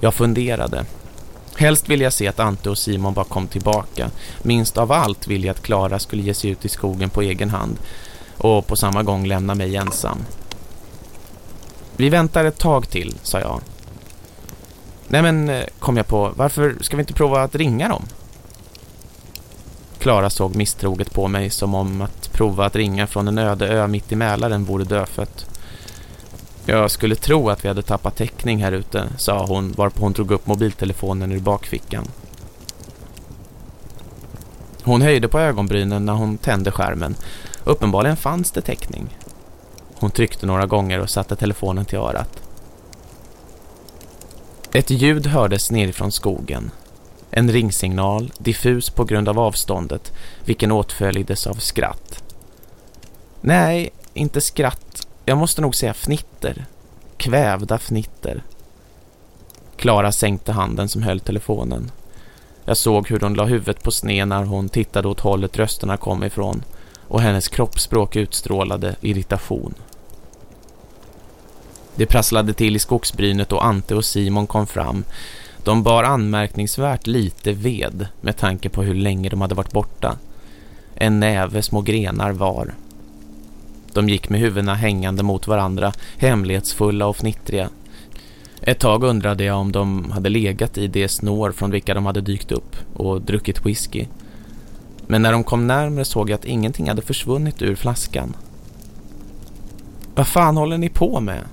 Jag funderade. Helst ville jag se att Ante och Simon bara kom tillbaka. Minst av allt ville jag att Klara skulle ge sig ut i skogen på egen hand och på samma gång lämna mig ensam. Vi väntar ett tag till, sa jag. Nej men, eh, kom jag på, varför ska vi inte prova att ringa dem? Klara såg misstroget på mig som om att prova att ringa från en öde ö mitt i Mälaren vore dödfött. Jag skulle tro att vi hade tappat täckning här ute, sa hon varpå hon drog upp mobiltelefonen ur bakfickan. Hon höjde på ögonbrynen när hon tände skärmen. Uppenbarligen fanns det täckning. Hon tryckte några gånger och satte telefonen till örat. Ett ljud hördes nerifrån skogen. En ringsignal, diffus på grund av avståndet, vilken åtföljdes av skratt. Nej, inte skratt. Jag måste nog säga fnitter. Kvävda fnitter. Klara sänkte handen som höll telefonen. Jag såg hur hon la huvudet på sned när hon tittade åt hållet rösterna kom ifrån och hennes kroppsspråk utstrålade irritation. Det prasslade till i skogsbrynet och Ante och Simon kom fram. De bar anmärkningsvärt lite ved med tanke på hur länge de hade varit borta. En näve små grenar var. De gick med huvudena hängande mot varandra, hemlighetsfulla och fnittriga. Ett tag undrade jag om de hade legat i det snår från vilka de hade dykt upp och druckit whisky. Men när de kom närmare såg jag att ingenting hade försvunnit ur flaskan. Vad fan håller ni på med?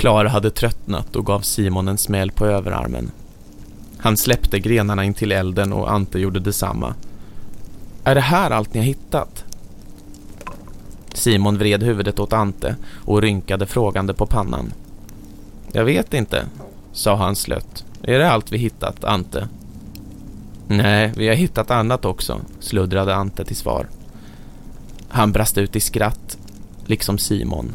Klara hade tröttnat och gav Simon en smäll på överarmen. Han släppte grenarna in till elden och Ante gjorde detsamma. Är det här allt ni har hittat? Simon vred huvudet åt Ante och rynkade frågande på pannan. Jag vet inte, sa han slött. Är det allt vi hittat, Ante? Nej, vi har hittat annat också, sluddrade Ante till svar. Han brast ut i skratt, liksom Simon.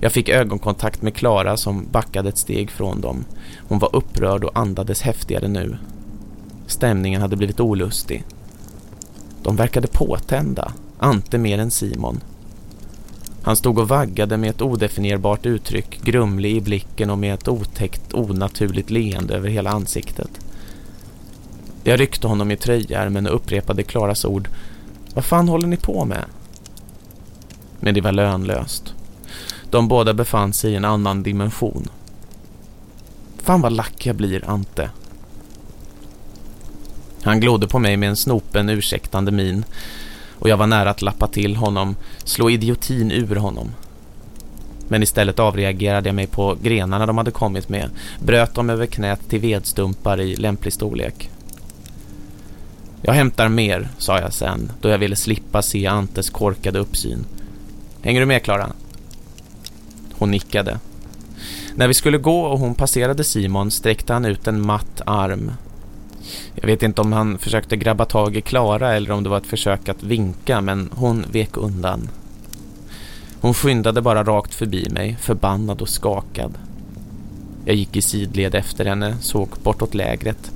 Jag fick ögonkontakt med Klara som backade ett steg från dem. Hon var upprörd och andades häftigare nu. Stämningen hade blivit olustig. De verkade påtända, Ante mer än Simon. Han stod och vaggade med ett odefinierbart uttryck, grumlig i blicken och med ett otäckt, onaturligt leende över hela ansiktet. Jag ryckte honom i tröjärmen och upprepade Klaras ord. Vad fan håller ni på med? Men det var lönlöst. De båda befann sig i en annan dimension. Fan vad lack jag blir, Ante. Han glodde på mig med en snopen ursäktande min och jag var nära att lappa till honom, slå idiotin ur honom. Men istället avreagerade jag mig på grenarna de hade kommit med, bröt dem över knät till vedstumpar i lämplig storlek. Jag hämtar mer, sa jag sen, då jag ville slippa se Antes korkade uppsyn. Hänger du med, Klara? Hon nickade. När vi skulle gå och hon passerade Simon sträckte han ut en matt arm. Jag vet inte om han försökte grabba tag i Klara eller om det var ett försök att vinka men hon vek undan. Hon skyndade bara rakt förbi mig, förbannad och skakad. Jag gick i sidled efter henne, såg bortåt lägret.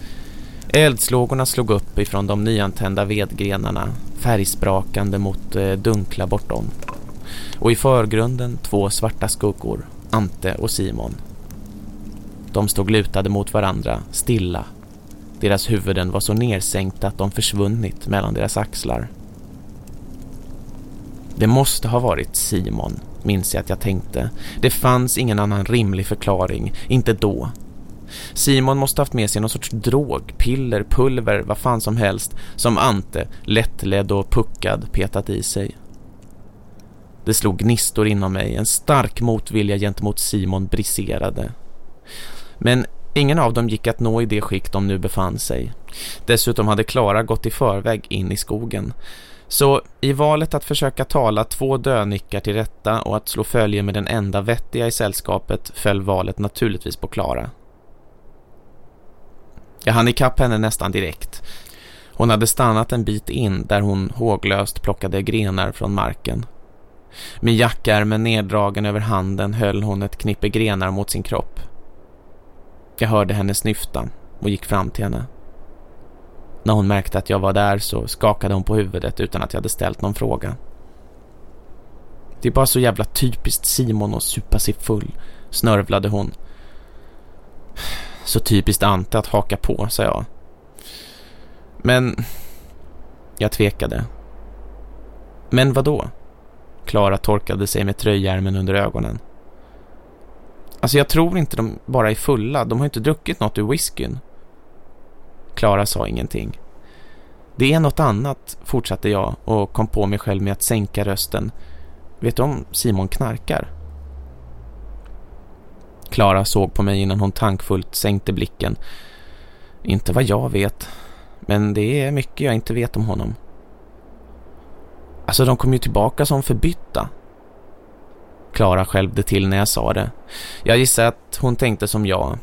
Eldslågorna slog upp ifrån de nyantända vedgrenarna, färgsprakande mot eh, dunkla bortom. Och i förgrunden två svarta skuggor, Ante och Simon. De stod lutade mot varandra, stilla. Deras huvuden var så nersänkta att de försvunnit mellan deras axlar. Det måste ha varit Simon, minns jag att jag tänkte. Det fanns ingen annan rimlig förklaring, inte då. Simon måste haft med sig någon sorts drog, piller, pulver, vad fan som helst, som Ante, lättledd och puckad, petat i sig. Det slog gnistor inom mig, en stark motvilja gentemot Simon briserade. Men ingen av dem gick att nå i det skick de nu befann sig. Dessutom hade Klara gått i förväg in i skogen. Så i valet att försöka tala två dönickar till rätta och att slå följe med den enda vettiga i sällskapet föll valet naturligtvis på Klara. Jag hann ikapp henne nästan direkt. Hon hade stannat en bit in där hon håglöst plockade grenar från marken. Med jackärmen neddragen över handen höll hon ett knippe grenar mot sin kropp. Jag hörde henne snyfta och gick fram till henne. När hon märkte att jag var där så skakade hon på huvudet utan att jag hade ställt någon fråga. Det är bara så jävla typiskt Simon att supa sig full, snörvlade hon. Så typiskt Ante att haka på, sa jag. Men... Jag tvekade. Men vad då? Klara torkade sig med tröjärmen under ögonen. Alltså jag tror inte de bara är fulla. De har inte druckit något ur whiskyn. Klara sa ingenting. Det är något annat, fortsatte jag och kom på mig själv med att sänka rösten. Vet du om Simon knarkar? Klara såg på mig innan hon tankfullt sänkte blicken. Inte vad jag vet, men det är mycket jag inte vet om honom. Alltså de kom ju tillbaka som förbytta. Klara skälvde till när jag sa det. Jag gissar att hon tänkte som jag.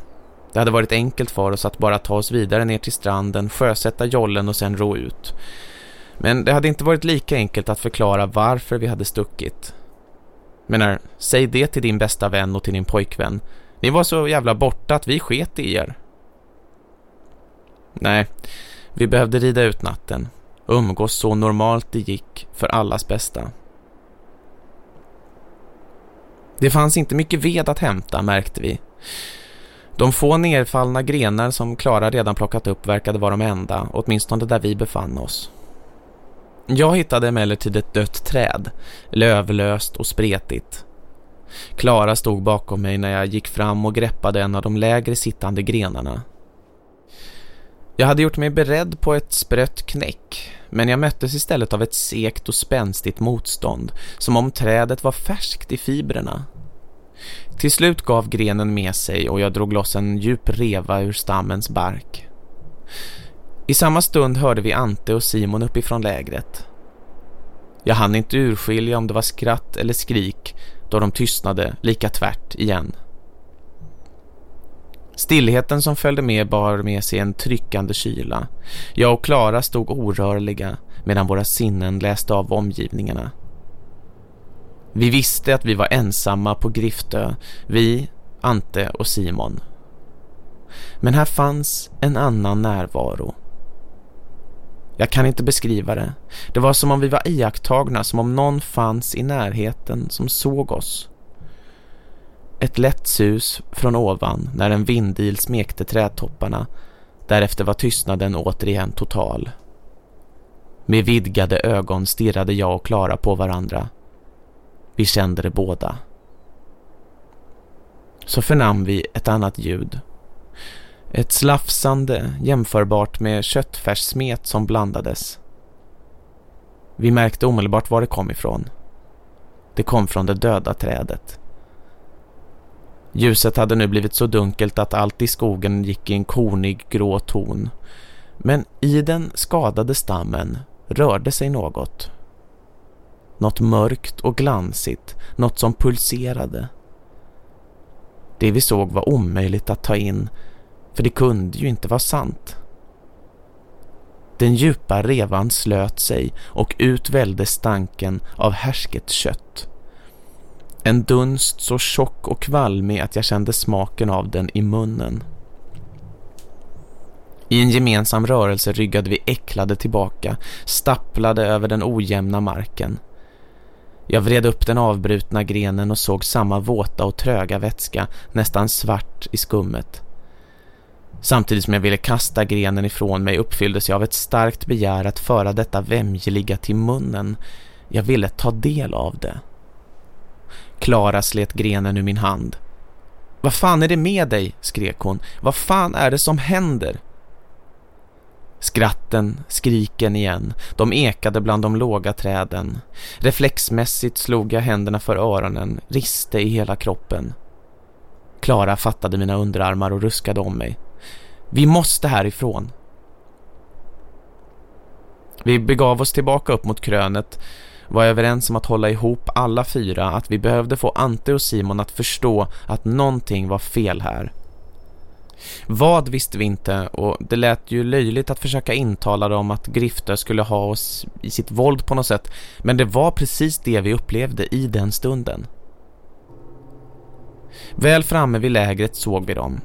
Det hade varit enkelt för oss att bara ta oss vidare ner till stranden, sjösätta jollen och sen ro ut. Men det hade inte varit lika enkelt att förklara varför vi hade stuckit. Menar, säg det till din bästa vän och till din pojkvän. Ni var så jävla borta att vi sket i er. Nej, vi behövde rida ut natten. Umgås så normalt det gick för allas bästa. Det fanns inte mycket ved att hämta, märkte vi. De få nedfallna grenar som Klara redan plockat upp verkade vara de enda, åtminstone där vi befann oss. Jag hittade emellertid ett dött träd, lövlöst och spretigt. Klara stod bakom mig när jag gick fram och greppade en av de lägre sittande grenarna. Jag hade gjort mig beredd på ett sprött knäck, men jag möttes istället av ett sekt och spänstigt motstånd, som om trädet var färskt i fibrerna. Till slut gav grenen med sig och jag drog loss en djup reva ur stammens bark. I samma stund hörde vi Ante och Simon uppifrån lägret. Jag hann inte urskilja om det var skratt eller skrik då de tystnade lika tvärt igen. Stillheten som följde med bar med sig en tryckande kyla. Jag och Klara stod orörliga medan våra sinnen läste av omgivningarna. Vi visste att vi var ensamma på Griftö, vi, Ante och Simon. Men här fanns en annan närvaro. Jag kan inte beskriva det. Det var som om vi var iakttagna, som om någon fanns i närheten som såg oss. Ett lätt sus från ovan när en vindil smekte trädtopparna. Därefter var tystnaden återigen total. Med vidgade ögon stirrade jag och Klara på varandra. Vi kände det båda. Så förnam vi ett annat ljud. Ett slafsande jämförbart med köttfärssmet som blandades. Vi märkte omedelbart var det kom ifrån. Det kom från det döda trädet. Ljuset hade nu blivit så dunkelt att allt i skogen gick i en kornig grå ton. Men i den skadade stammen rörde sig något. Något mörkt och glansigt, något som pulserade. Det vi såg var omöjligt att ta in, för det kunde ju inte vara sant. Den djupa revan slöt sig och utvälde stanken av härsket kött. En dunst så tjock och kvalmig att jag kände smaken av den i munnen. I en gemensam rörelse ryggade vi äcklade tillbaka, stapplade över den ojämna marken. Jag vred upp den avbrutna grenen och såg samma våta och tröga vätska, nästan svart i skummet. Samtidigt som jag ville kasta grenen ifrån mig uppfylldes jag av ett starkt begär att föra detta vämjeliga till munnen. Jag ville ta del av det. Klara slet grenen ur min hand. Vad fan är det med dig? skrek hon. Vad fan är det som händer? Skratten, skriken igen. De ekade bland de låga träden. Reflexmässigt slog jag händerna för öronen, riste i hela kroppen. Klara fattade mina underarmar och ruskade om mig. Vi måste härifrån. Vi begav oss tillbaka upp mot krönet var överens om att hålla ihop alla fyra att vi behövde få Ante och Simon att förstå att någonting var fel här. Vad visste vi inte och det lät ju löjligt att försöka intala dem att Griftö skulle ha oss i sitt våld på något sätt men det var precis det vi upplevde i den stunden. Väl framme vid lägret såg vi dem.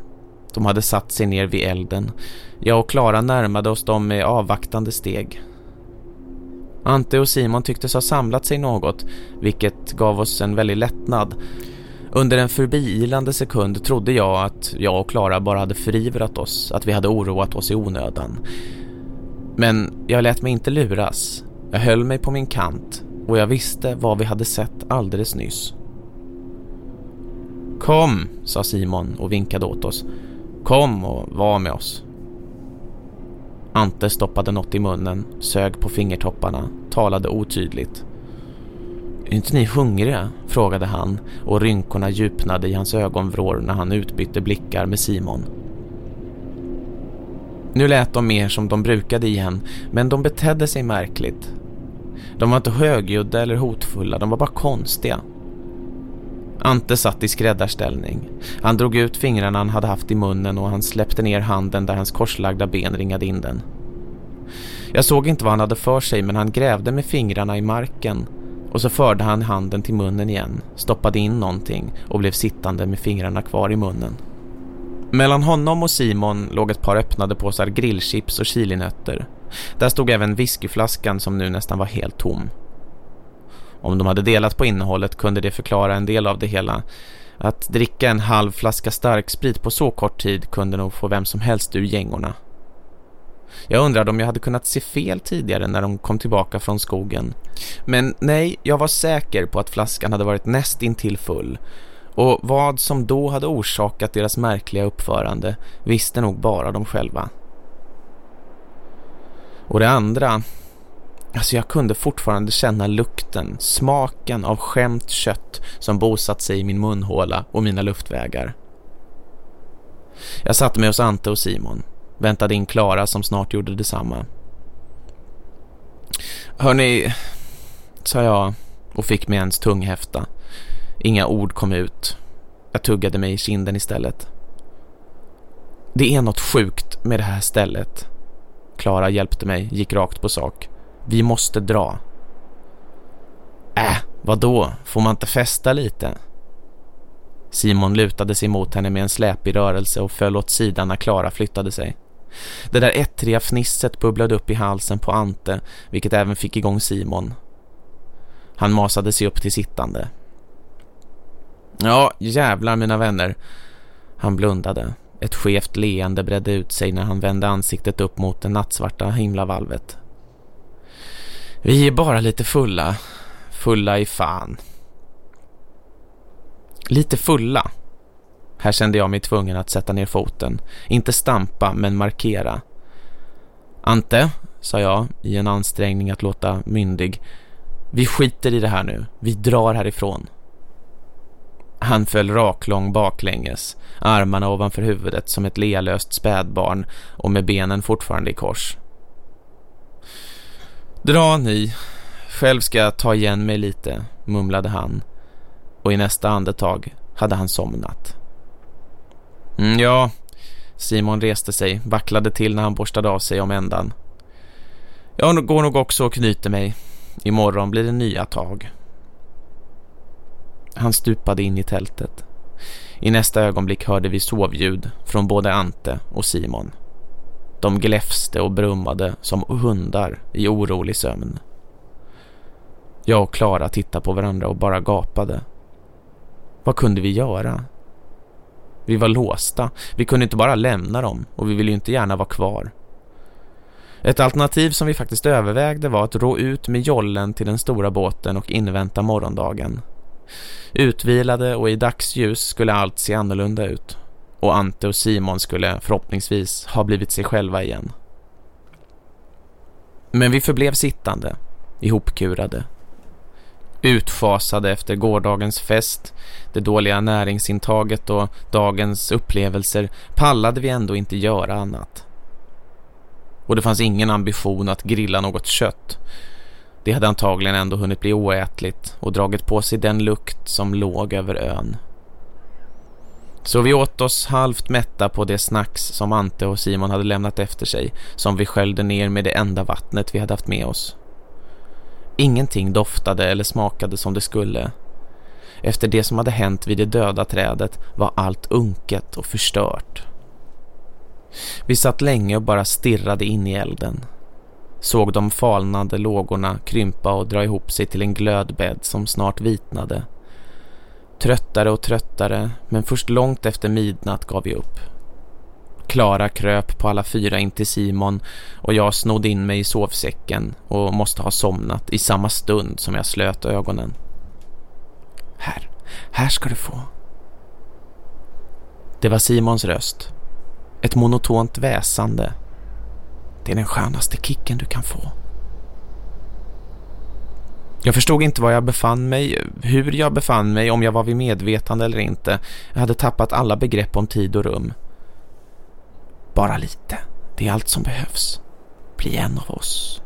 De hade satt sig ner vid elden. Jag och Klara närmade oss dem med avvaktande steg. Ante och Simon tycktes ha samlat sig något, vilket gav oss en väldig lättnad. Under en förbiilande sekund trodde jag att jag och Klara bara hade förivrat oss, att vi hade oroat oss i onödan. Men jag lät mig inte luras. Jag höll mig på min kant och jag visste vad vi hade sett alldeles nyss. Kom, sa Simon och vinkade åt oss. Kom och var med oss. Ante stoppade något i munnen, sög på fingertopparna, talade otydligt. Är inte ni hungriga? frågade han och rynkorna djupnade i hans ögonvrår när han utbytte blickar med Simon. Nu lät de mer som de brukade igen, men de betedde sig märkligt. De var inte högljudda eller hotfulla, de var bara konstiga. Ante satt i skräddarställning. Han drog ut fingrarna han hade haft i munnen och han släppte ner handen där hans korslagda ben ringade in den. Jag såg inte vad han hade för sig men han grävde med fingrarna i marken och så förde han handen till munnen igen, stoppade in någonting och blev sittande med fingrarna kvar i munnen. Mellan honom och Simon låg ett par öppnade påsar grillchips och chilinötter. Där stod även whiskyflaskan som nu nästan var helt tom. Om de hade delat på innehållet kunde det förklara en del av det hela. Att dricka en halv flaska starksprit på så kort tid kunde nog få vem som helst ur gängorna. Jag undrade om jag hade kunnat se fel tidigare när de kom tillbaka från skogen. Men nej, jag var säker på att flaskan hade varit näst intill full. Och vad som då hade orsakat deras märkliga uppförande visste nog bara de själva. Och det andra, Alltså jag kunde fortfarande känna lukten, smaken av skämt kött som bosatt sig i min munhåla och mina luftvägar. Jag satte mig hos Ante och Simon, väntade in Klara som snart gjorde detsamma. Hörni, sa jag och fick mig ens tunghäfta. Inga ord kom ut. Jag tuggade mig i kinden istället. Det är något sjukt med det här stället. Klara hjälpte mig, gick rakt på sak. Vi måste dra. Äh, vad då? Får man inte fästa lite? Simon lutade sig mot henne med en släpig rörelse och föll åt sidan när Klara flyttade sig. Det där ettriga fnisset bubblade upp i halsen på Ante, vilket även fick igång Simon. Han masade sig upp till sittande. Ja, jävlar mina vänner. Han blundade. Ett skevt leende bredde ut sig när han vände ansiktet upp mot det nattsvarta himlavalvet. Vi är bara lite fulla. Fulla i fan. Lite fulla. Här kände jag mig tvungen att sätta ner foten. Inte stampa, men markera. Ante, sa jag i en ansträngning att låta myndig. Vi skiter i det här nu. Vi drar härifrån. Han föll raklång baklänges, armarna ovanför huvudet som ett lealöst spädbarn och med benen fortfarande i kors. Dra ni. Själv ska jag ta igen mig lite, mumlade han. Och i nästa andetag hade han somnat. Mm, ja, Simon reste sig, vacklade till när han borstade av sig om ändan. Jag går nog också och knyter mig. Imorgon blir det nya tag. Han stupade in i tältet. I nästa ögonblick hörde vi sovljud från både Ante och Simon. De gläfste och brummade som hundar i orolig sömn. Jag och Klara tittade på varandra och bara gapade. Vad kunde vi göra? Vi var låsta. Vi kunde inte bara lämna dem och vi ville ju inte gärna vara kvar. Ett alternativ som vi faktiskt övervägde var att rå ut med jollen till den stora båten och invänta morgondagen. Utvilade och i dagsljus skulle allt se annorlunda ut. Och Ante och Simon skulle förhoppningsvis ha blivit sig själva igen. Men vi förblev sittande, ihopkurade. Utfasade efter gårdagens fest, det dåliga näringsintaget och dagens upplevelser pallade vi ändå inte göra annat. Och det fanns ingen ambition att grilla något kött- det hade antagligen ändå hunnit bli oätligt och dragit på sig den lukt som låg över ön. Så vi åt oss halvt mätta på det snacks som Ante och Simon hade lämnat efter sig som vi sköljde ner med det enda vattnet vi hade haft med oss. Ingenting doftade eller smakade som det skulle. Efter det som hade hänt vid det döda trädet var allt unket och förstört. Vi satt länge och bara stirrade in i elden såg de falnande lågorna krympa och dra ihop sig till en glödbädd som snart vitnade. Tröttare och tröttare, men först långt efter midnatt gav vi upp. Klara kröp på alla fyra in till Simon och jag snodde in mig i sovsäcken och måste ha somnat i samma stund som jag slöt ögonen. Här, här ska du få. Det var Simons röst. Ett monotont väsande det är den skönaste kicken du kan få. Jag förstod inte var jag befann mig, hur jag befann mig, om jag var vid medvetande eller inte. Jag hade tappat alla begrepp om tid och rum. Bara lite. Det är allt som behövs. Bli en av oss.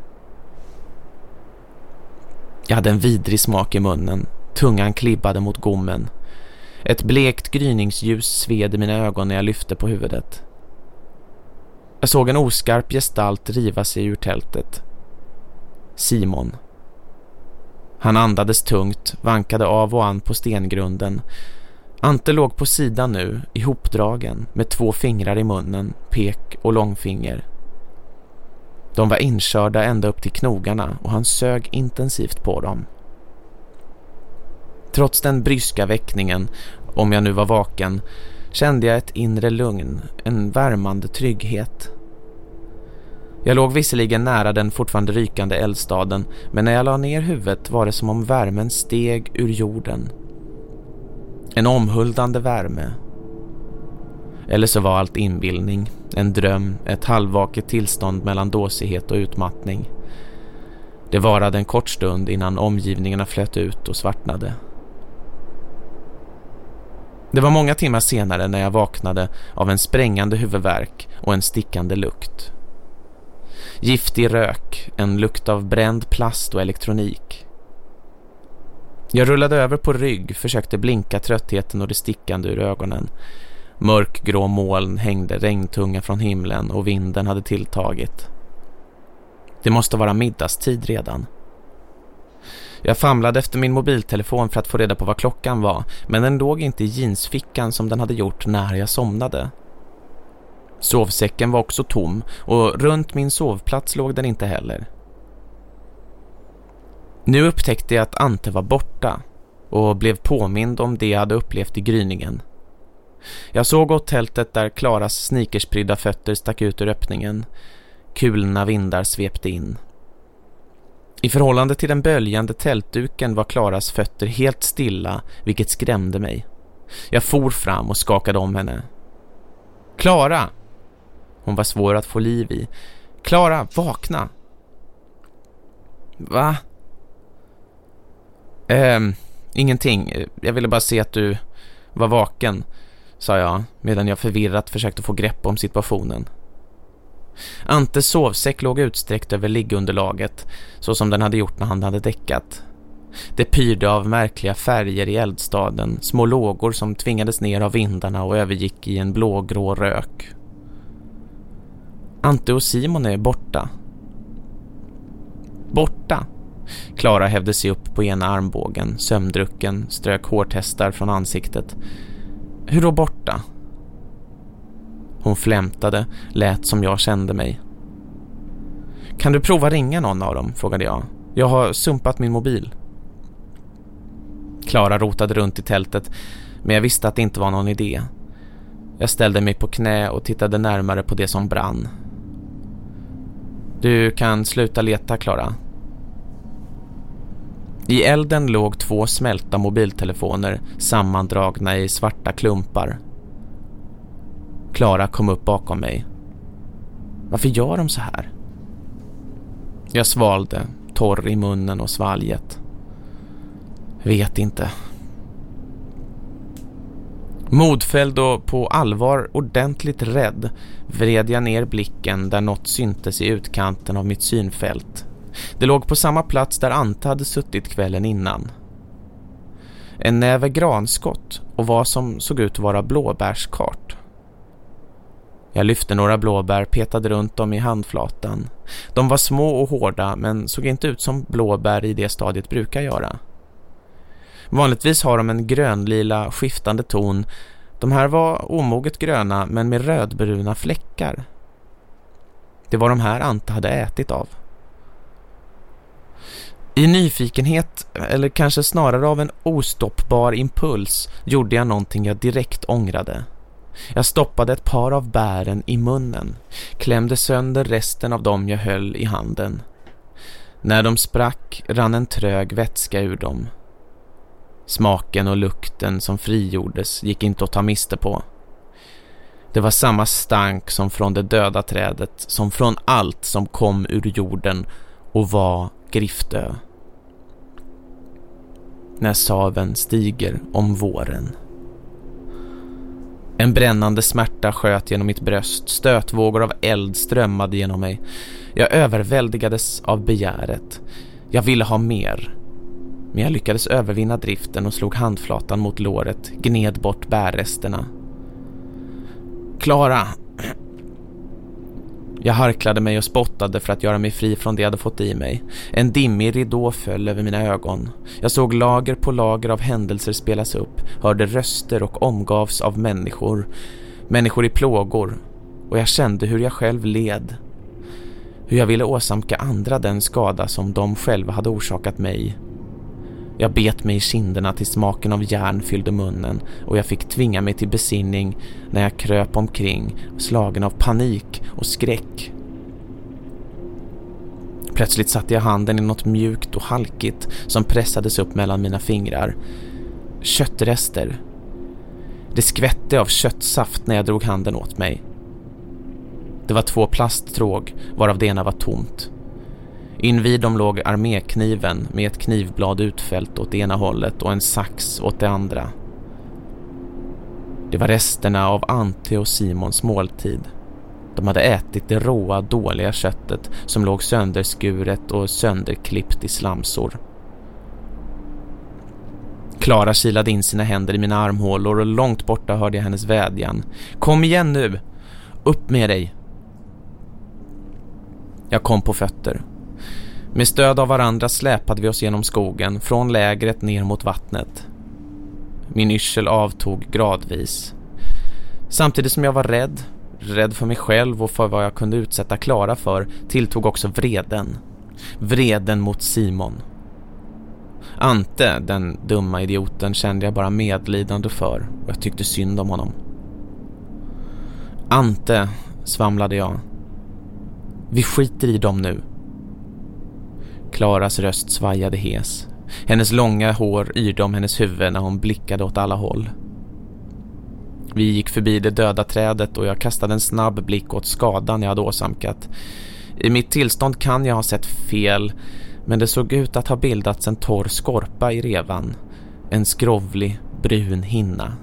Jag hade en vidrig smak i munnen. Tungan klibbade mot gommen. Ett blekt gryningsljus sved i mina ögon när jag lyfte på huvudet. Jag såg en oskarp gestalt riva sig ur tältet. Simon. Han andades tungt, vankade av och an på stengrunden. Ante låg på sidan nu, ihopdragen, med två fingrar i munnen, pek och långfinger. De var inkörda ända upp till knogarna och han sög intensivt på dem. Trots den bryska väckningen, om jag nu var vaken, kände jag ett inre lugn, en värmande trygghet. Jag låg visserligen nära den fortfarande rykande eldstaden, men när jag la ner huvudet var det som om värmen steg ur jorden. En omhuldande värme. Eller så var allt inbildning, en dröm, ett halvvaket tillstånd mellan dåsighet och utmattning. Det varade en kort stund innan omgivningarna flöt ut och svartnade. Det var många timmar senare när jag vaknade av en sprängande huvudvärk och en stickande lukt. Giftig rök, en lukt av bränd plast och elektronik. Jag rullade över på rygg, försökte blinka tröttheten och det stickande ur ögonen. Mörkgrå moln hängde regntunga från himlen och vinden hade tilltagit. Det måste vara middagstid redan. Jag famlade efter min mobiltelefon för att få reda på vad klockan var, men den låg inte i jeansfickan som den hade gjort när jag somnade. Sovsäcken var också tom och runt min sovplats låg den inte heller. Nu upptäckte jag att Ante var borta och blev påmind om det jag hade upplevt i gryningen. Jag såg åt tältet där Klaras sneakersprydda fötter stack ut ur öppningen. Kulna vindar svepte in. I förhållande till den böljande tältduken var Klaras fötter helt stilla, vilket skrämde mig. Jag for fram och skakade om henne. Klara! Hon var svår att få liv i. Klara, vakna! Va? Ehm, ingenting. Jag ville bara se att du var vaken, sa jag medan jag förvirrat försökte få grepp om situationen. Antes sovsäck låg utsträckt över liggunderlaget så som den hade gjort när han hade däckat. Det pyrde av märkliga färger i eldstaden, små lågor som tvingades ner av vindarna och övergick i en blågrå rök. Ante och Simon är borta. Borta? Klara hävde sig upp på ena armbågen, sömndrucken, strök hårtestar från ansiktet. Hur då borta? Hon flämtade, lät som jag kände mig. Kan du prova ringa någon av dem, frågade jag. Jag har sumpat min mobil. Klara rotade runt i tältet, men jag visste att det inte var någon idé. Jag ställde mig på knä och tittade närmare på det som brann. Du kan sluta leta, Klara. I elden låg två smälta mobiltelefoner sammandragna i svarta klumpar. Klara kom upp bakom mig. Varför gör de så här? Jag svalde, torr i munnen och svalget. Vet inte. Modfälld och på allvar ordentligt rädd vred jag ner blicken där något syntes i utkanten av mitt synfält. Det låg på samma plats där Ante hade suttit kvällen innan. En näve granskott och vad som såg ut vara blåbärskart. Jag lyfte några blåbär, petade runt dem i handflatan. De var små och hårda men såg inte ut som blåbär i det stadiet brukar göra. Vanligtvis har de en grönlila skiftande ton. De här var omoget gröna men med rödbruna fläckar. Det var de här Ante hade ätit av. I nyfikenhet, eller kanske snarare av en ostoppbar impuls, gjorde jag någonting jag direkt ångrade. Jag stoppade ett par av bären i munnen, klämde sönder resten av dem jag höll i handen. När de sprack rann en trög vätska ur dem. Smaken och lukten som frigjordes gick inte att ta miste på. Det var samma stank som från det döda trädet, som från allt som kom ur jorden och var Griftö. När saven stiger om våren. En brännande smärta sköt genom mitt bröst, stötvågor av eld strömmade genom mig. Jag överväldigades av begäret. Jag ville ha mer. Men jag lyckades övervinna driften och slog handflatan mot låret, gned bort bärresterna. Klara! Jag harklade mig och spottade för att göra mig fri från det jag hade fått i mig. En dimmig ridå föll över mina ögon. Jag såg lager på lager av händelser spelas upp, hörde röster och omgavs av människor. Människor i plågor. Och jag kände hur jag själv led. Hur jag ville åsamka andra den skada som de själva hade orsakat mig. Jag bet mig i kinderna till smaken av järn fyllde munnen och jag fick tvinga mig till besinning när jag kröp omkring, slagen av panik och skräck. Plötsligt satte jag handen i något mjukt och halkigt som pressades upp mellan mina fingrar. Köttrester. Det skvätte av köttsaft när jag drog handen åt mig. Det var två plasttråg, varav det ena var tomt. Invid dem låg armékniven med ett knivblad utfällt åt ena hållet och en sax åt det andra. Det var resterna av Ante och Simons måltid. De hade ätit det råa, dåliga köttet som låg sönderskuret och sönderklippt i slamsor. Klara kilade in sina händer i mina armhålor och långt borta hörde jag hennes vädjan. Kom igen nu! Upp med dig! Jag kom på fötter. Med stöd av varandra släpade vi oss genom skogen, från lägret ner mot vattnet. Min yrsel avtog gradvis. Samtidigt som jag var rädd, rädd för mig själv och för vad jag kunde utsätta Klara för, tilltog också vreden. Vreden mot Simon. Ante, den dumma idioten, kände jag bara medlidande för och jag tyckte synd om honom. Ante, svamlade jag. Vi skiter i dem nu. Klaras röst svajade hes. Hennes långa hår yrde om hennes huvud när hon blickade åt alla håll. Vi gick förbi det döda trädet och jag kastade en snabb blick åt skadan jag hade åsamkat. I mitt tillstånd kan jag ha sett fel, men det såg ut att ha bildats en torr skorpa i revan. En skrovlig, brun hinna.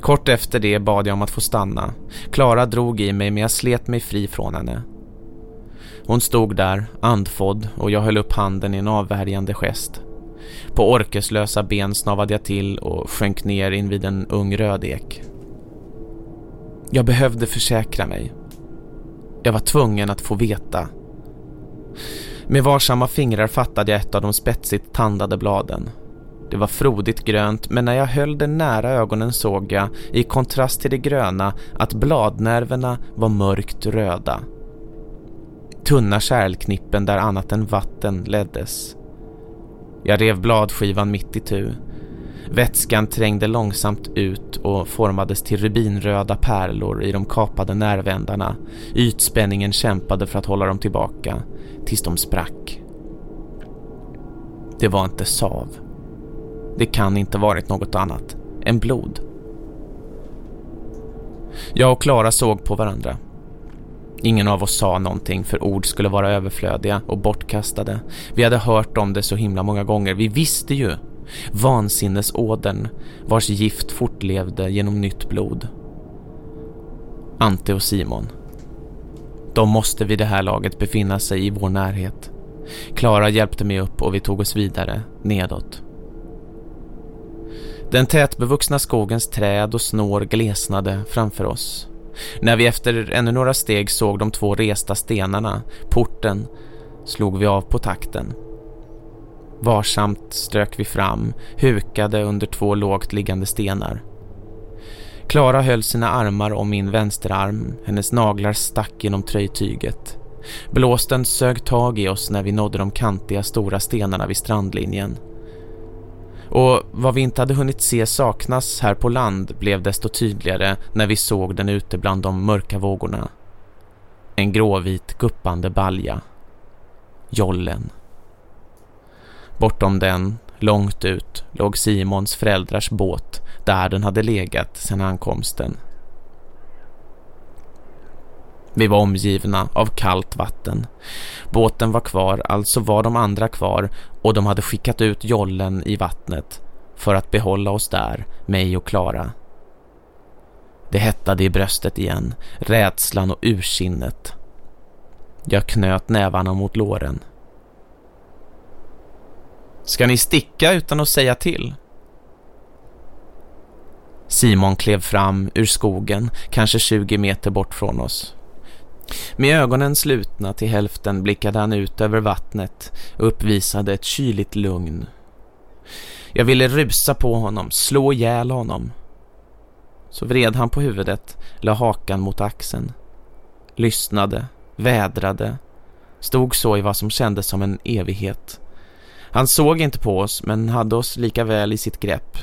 Kort efter det bad jag om att få stanna. Klara drog i mig men jag slet mig fri från henne. Hon stod där, andfådd, och jag höll upp handen i en avvärjande gest. På orkeslösa ben snavade jag till och sjönk ner in vid en ung rödek. Jag behövde försäkra mig. Jag var tvungen att få veta. Med varsamma fingrar fattade jag ett av de spetsigt tandade bladen. Det var frodigt grönt men när jag höll det nära ögonen såg jag, i kontrast till det gröna, att bladnerverna var mörkt röda. Tunna kärlknippen där annat än vatten leddes. Jag rev bladskivan mitt i tu. Vätskan trängde långsamt ut och formades till rubinröda pärlor i de kapade nervändarna. Ytspänningen kämpade för att hålla dem tillbaka, tills de sprack. Det var inte sav. Det kan inte varit något annat än blod. Jag och Klara såg på varandra. Ingen av oss sa någonting för ord skulle vara överflödiga och bortkastade. Vi hade hört om det så himla många gånger. Vi visste ju. Vansinnesådern vars gift fortlevde genom nytt blod. Ante och Simon. De måste vid det här laget befinna sig i vår närhet. Klara hjälpte mig upp och vi tog oss vidare, nedåt. Den tätbevuxna skogens träd och snår glesnade framför oss. När vi efter ännu några steg såg de två resta stenarna, porten, slog vi av på takten. Varsamt strök vi fram, hukade under två lågt liggande stenar. Klara höll sina armar om min vänsterarm, hennes naglar stack genom tröjtyget. Blåsten sög tag i oss när vi nådde de kantiga stora stenarna vid strandlinjen. Och vad vi inte hade hunnit se saknas här på land blev desto tydligare när vi såg den ute bland de mörka vågorna. En gråvit guppande balja. Jollen. Bortom den, långt ut, låg Simons föräldrars båt där den hade legat sedan ankomsten. Vi var omgivna av kallt vatten. Båten var kvar, alltså var de andra kvar och de hade skickat ut jollen i vattnet för att behålla oss där, mig och Klara. Det hettade i bröstet igen, rädslan och ursinnet. Jag knöt nävarna mot låren. Ska ni sticka utan att säga till? Simon klev fram ur skogen, kanske 20 meter bort från oss. Med ögonen slutna till hälften blickade han ut över vattnet och uppvisade ett kyligt lugn. Jag ville rusa på honom, slå ihjäl honom. Så vred han på huvudet, la hakan mot axeln. Lyssnade, vädrade, stod så i vad som kändes som en evighet. Han såg inte på oss men hade oss lika väl i sitt grepp.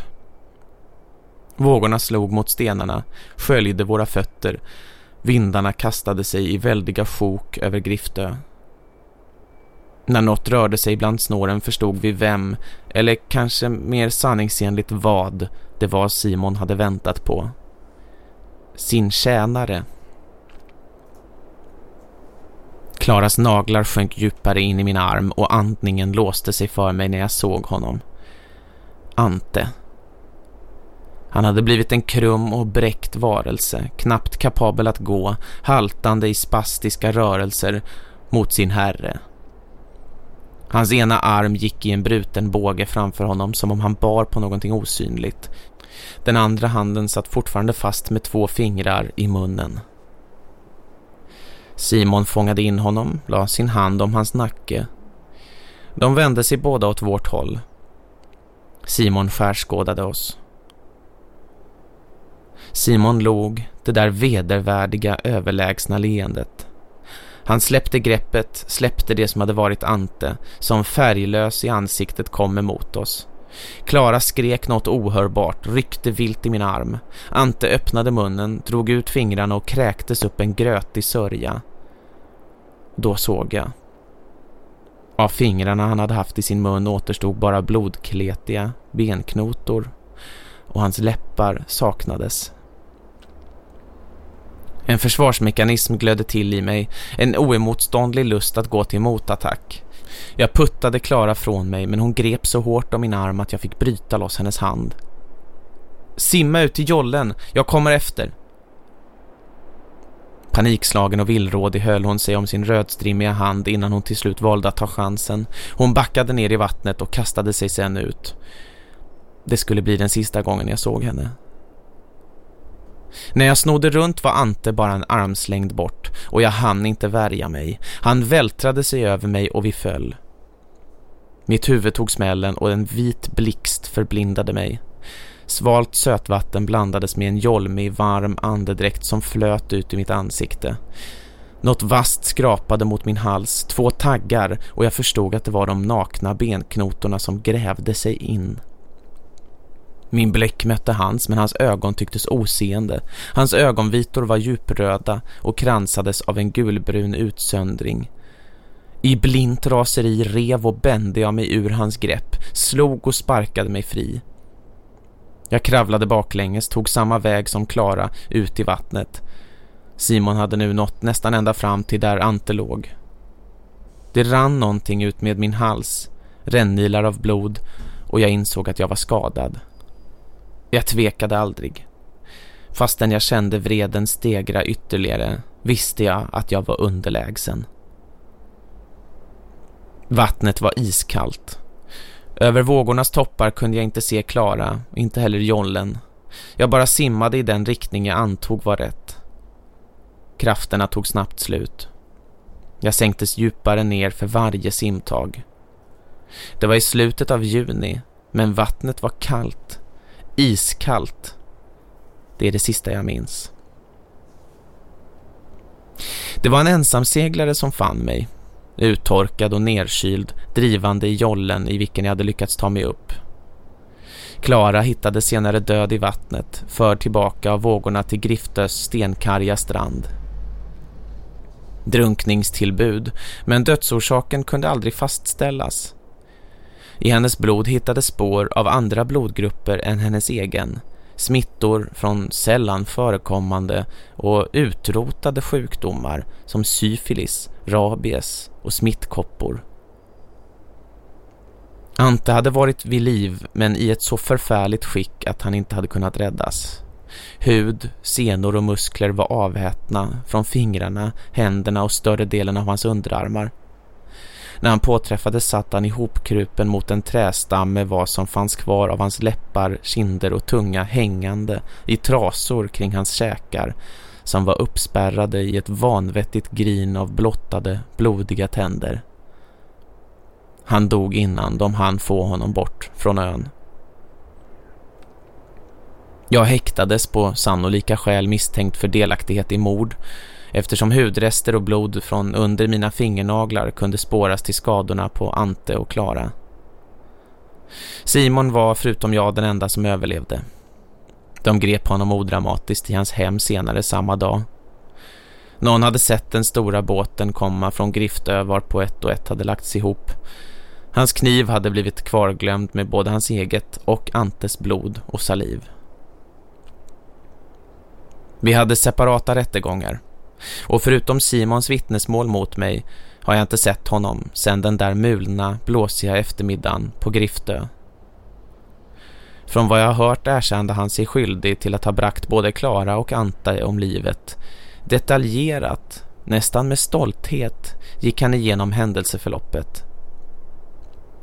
Vågorna slog mot stenarna, sköljde våra fötter Vindarna kastade sig i väldiga sjok över Griftö. När något rörde sig bland snåren förstod vi vem, eller kanske mer sanningsenligt vad, det var Simon hade väntat på. Sin tjänare. Klaras naglar sjönk djupare in i min arm och andningen låste sig för mig när jag såg honom. Ante. Han hade blivit en krum och bräckt varelse, knappt kapabel att gå, haltande i spastiska rörelser mot sin herre. Hans ena arm gick i en bruten båge framför honom som om han bar på någonting osynligt. Den andra handen satt fortfarande fast med två fingrar i munnen. Simon fångade in honom, la sin hand om hans nacke. De vände sig båda åt vårt håll. Simon skärskådade oss. Simon log det där vedervärdiga överlägsna leendet. Han släppte greppet, släppte det som hade varit Ante, som färglös i ansiktet kom emot oss. Klara skrek något ohörbart, ryckte vilt i min arm. Ante öppnade munnen, drog ut fingrarna och kräktes upp en grötig sörja. Då såg jag. Av fingrarna han hade haft i sin mun återstod bara blodkletiga benknotor och hans läppar saknades. En försvarsmekanism glödde till i mig, en oemotståndlig lust att gå till motattack. Jag puttade Klara från mig men hon grep så hårt om min arm att jag fick bryta loss hennes hand. Simma ut till jollen, jag kommer efter. Panikslagen och villrådig höll hon sig om sin rödstrimmiga hand innan hon till slut valde att ta chansen. Hon backade ner i vattnet och kastade sig sen ut. Det skulle bli den sista gången jag såg henne. När jag snodde runt var Ante bara en armslängd bort och jag hann inte värja mig. Han vältrade sig över mig och vi föll. Mitt huvud tog smällen och en vit blixt förblindade mig. Svalt sötvatten blandades med en jolmig, varm andedräkt som flöt ut i mitt ansikte. Något vast skrapade mot min hals, två taggar och jag förstod att det var de nakna benknotorna som grävde sig in. Min bläck mötte hans men hans ögon tycktes oseende. Hans ögonvitor var djupröda och kransades av en gulbrun utsöndring. I blint raseri rev och bände jag mig ur hans grepp, slog och sparkade mig fri. Jag kravlade baklänges, tog samma väg som Klara ut i vattnet. Simon hade nu nått nästan ända fram till där Ante låg. Det rann någonting ut med min hals, rännilar av blod och jag insåg att jag var skadad. Jag tvekade aldrig. Fastän jag kände vreden stegra ytterligare visste jag att jag var underlägsen. Vattnet var iskallt. Över vågornas toppar kunde jag inte se Klara, inte heller jollen. Jag bara simmade i den riktning jag antog var rätt. Krafterna tog snabbt slut. Jag sänktes djupare ner för varje simtag. Det var i slutet av juni, men vattnet var kallt iskallt. Det är det sista jag minns. Det var en ensamseglare som fann mig, uttorkad och nerkyld, drivande i jollen i vilken jag hade lyckats ta mig upp. Klara hittade senare död i vattnet, för tillbaka av vågorna till Griftös stenkarga strand. Drunkningstillbud, men dödsorsaken kunde aldrig fastställas. I hennes blod hittades spår av andra blodgrupper än hennes egen. Smittor från sällan förekommande och utrotade sjukdomar som syfilis, rabies och smittkoppor. Ante hade varit vid liv men i ett så förfärligt skick att han inte hade kunnat räddas. Hud, senor och muskler var avhättna från fingrarna, händerna och större delen av hans underarmar. När han påträffades satt han ihopkrupen mot en trästam med vad som fanns kvar av hans läppar, kinder och tunga hängande i trasor kring hans käkar som var uppspärrade i ett vanvettigt grin av blottade, blodiga tänder. Han dog innan de hann få honom bort från ön. Jag häktades på sannolika skäl misstänkt för delaktighet i mord eftersom hudrester och blod från under mina fingernaglar kunde spåras till skadorna på Ante och Klara. Simon var förutom jag den enda som överlevde. De grep honom odramatiskt i hans hem senare samma dag. Någon hade sett den stora båten komma från Griftö varpå ett och ett hade lagts ihop. Hans kniv hade blivit kvarglömd med både hans eget och Antes blod och saliv. Vi hade separata rättegångar. Och förutom Simons vittnesmål mot mig har jag inte sett honom sedan den där mulna, blåsiga eftermiddagen på Griftö. Från vad jag har hört erkände han sig skyldig till att ha brakt både Klara och Anta om livet. Detaljerat, nästan med stolthet, gick han igenom händelseförloppet.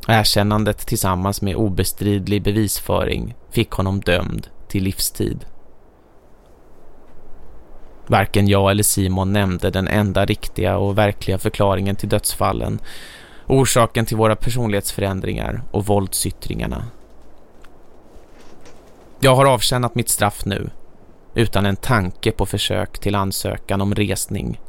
Erkännandet tillsammans med obestridlig bevisföring fick honom dömd till livstid. Varken jag eller Simon nämnde den enda riktiga och verkliga förklaringen till dödsfallen, orsaken till våra personlighetsförändringar och våldsyttringarna. Jag har avtjänat mitt straff nu, utan en tanke på försök till ansökan om resning.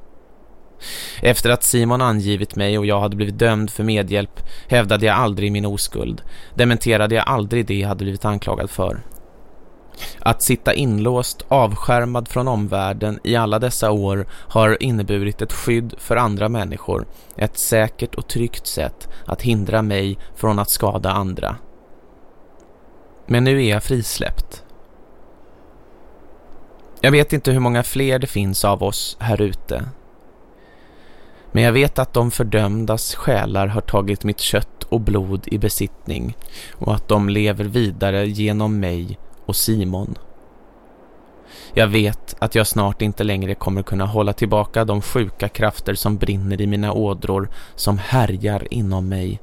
Efter att Simon angivit mig och jag hade blivit dömd för medhjälp hävdade jag aldrig min oskuld, dementerade jag aldrig det jag hade blivit anklagad för. Att sitta inlåst, avskärmad från omvärlden i alla dessa år har inneburit ett skydd för andra människor, ett säkert och tryggt sätt att hindra mig från att skada andra. Men nu är jag frisläppt. Jag vet inte hur många fler det finns av oss här ute. Men jag vet att de fördömdas själar har tagit mitt kött och blod i besittning och att de lever vidare genom mig och Simon. Jag vet att jag snart inte längre kommer kunna hålla tillbaka de sjuka krafter som brinner i mina ådror som härjar inom mig.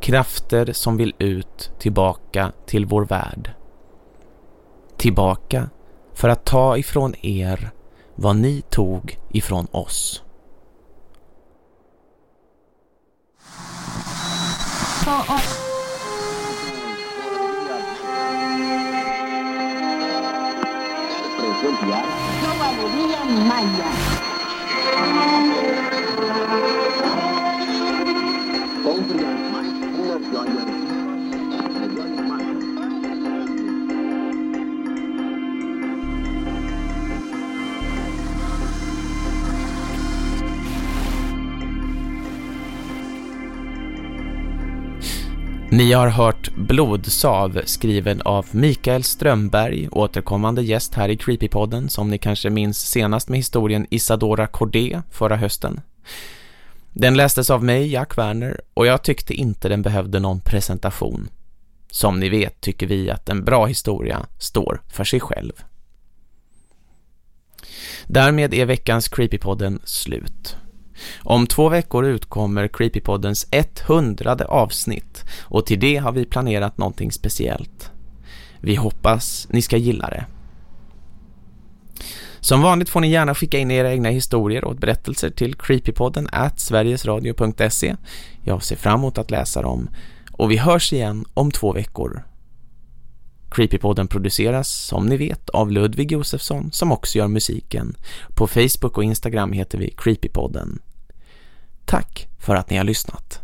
Krafter som vill ut tillbaka till vår värld. Tillbaka för att ta ifrån er vad ni tog ifrån oss. Núvia no va morir en Ni har hört Blodsav skriven av Mikael Strömberg, återkommande gäst här i Creepypodden som ni kanske minns senast med historien Isadora Cordé förra hösten. Den lästes av mig, Jack Werner, och jag tyckte inte den behövde någon presentation. Som ni vet tycker vi att en bra historia står för sig själv. Därmed är veckans Creepypodden slut. Om två veckor utkommer Creepypoddens 100 avsnitt och till det har vi planerat någonting speciellt. Vi hoppas ni ska gilla det. Som vanligt får ni gärna skicka in era egna historier och berättelser till creepypodden at sverigesradio.se. Jag ser fram emot att läsa dem och vi hörs igen om två veckor. Creepypodden produceras, som ni vet, av Ludvig Josefsson som också gör musiken. På Facebook och Instagram heter vi Creepypodden. Tack för att ni har lyssnat.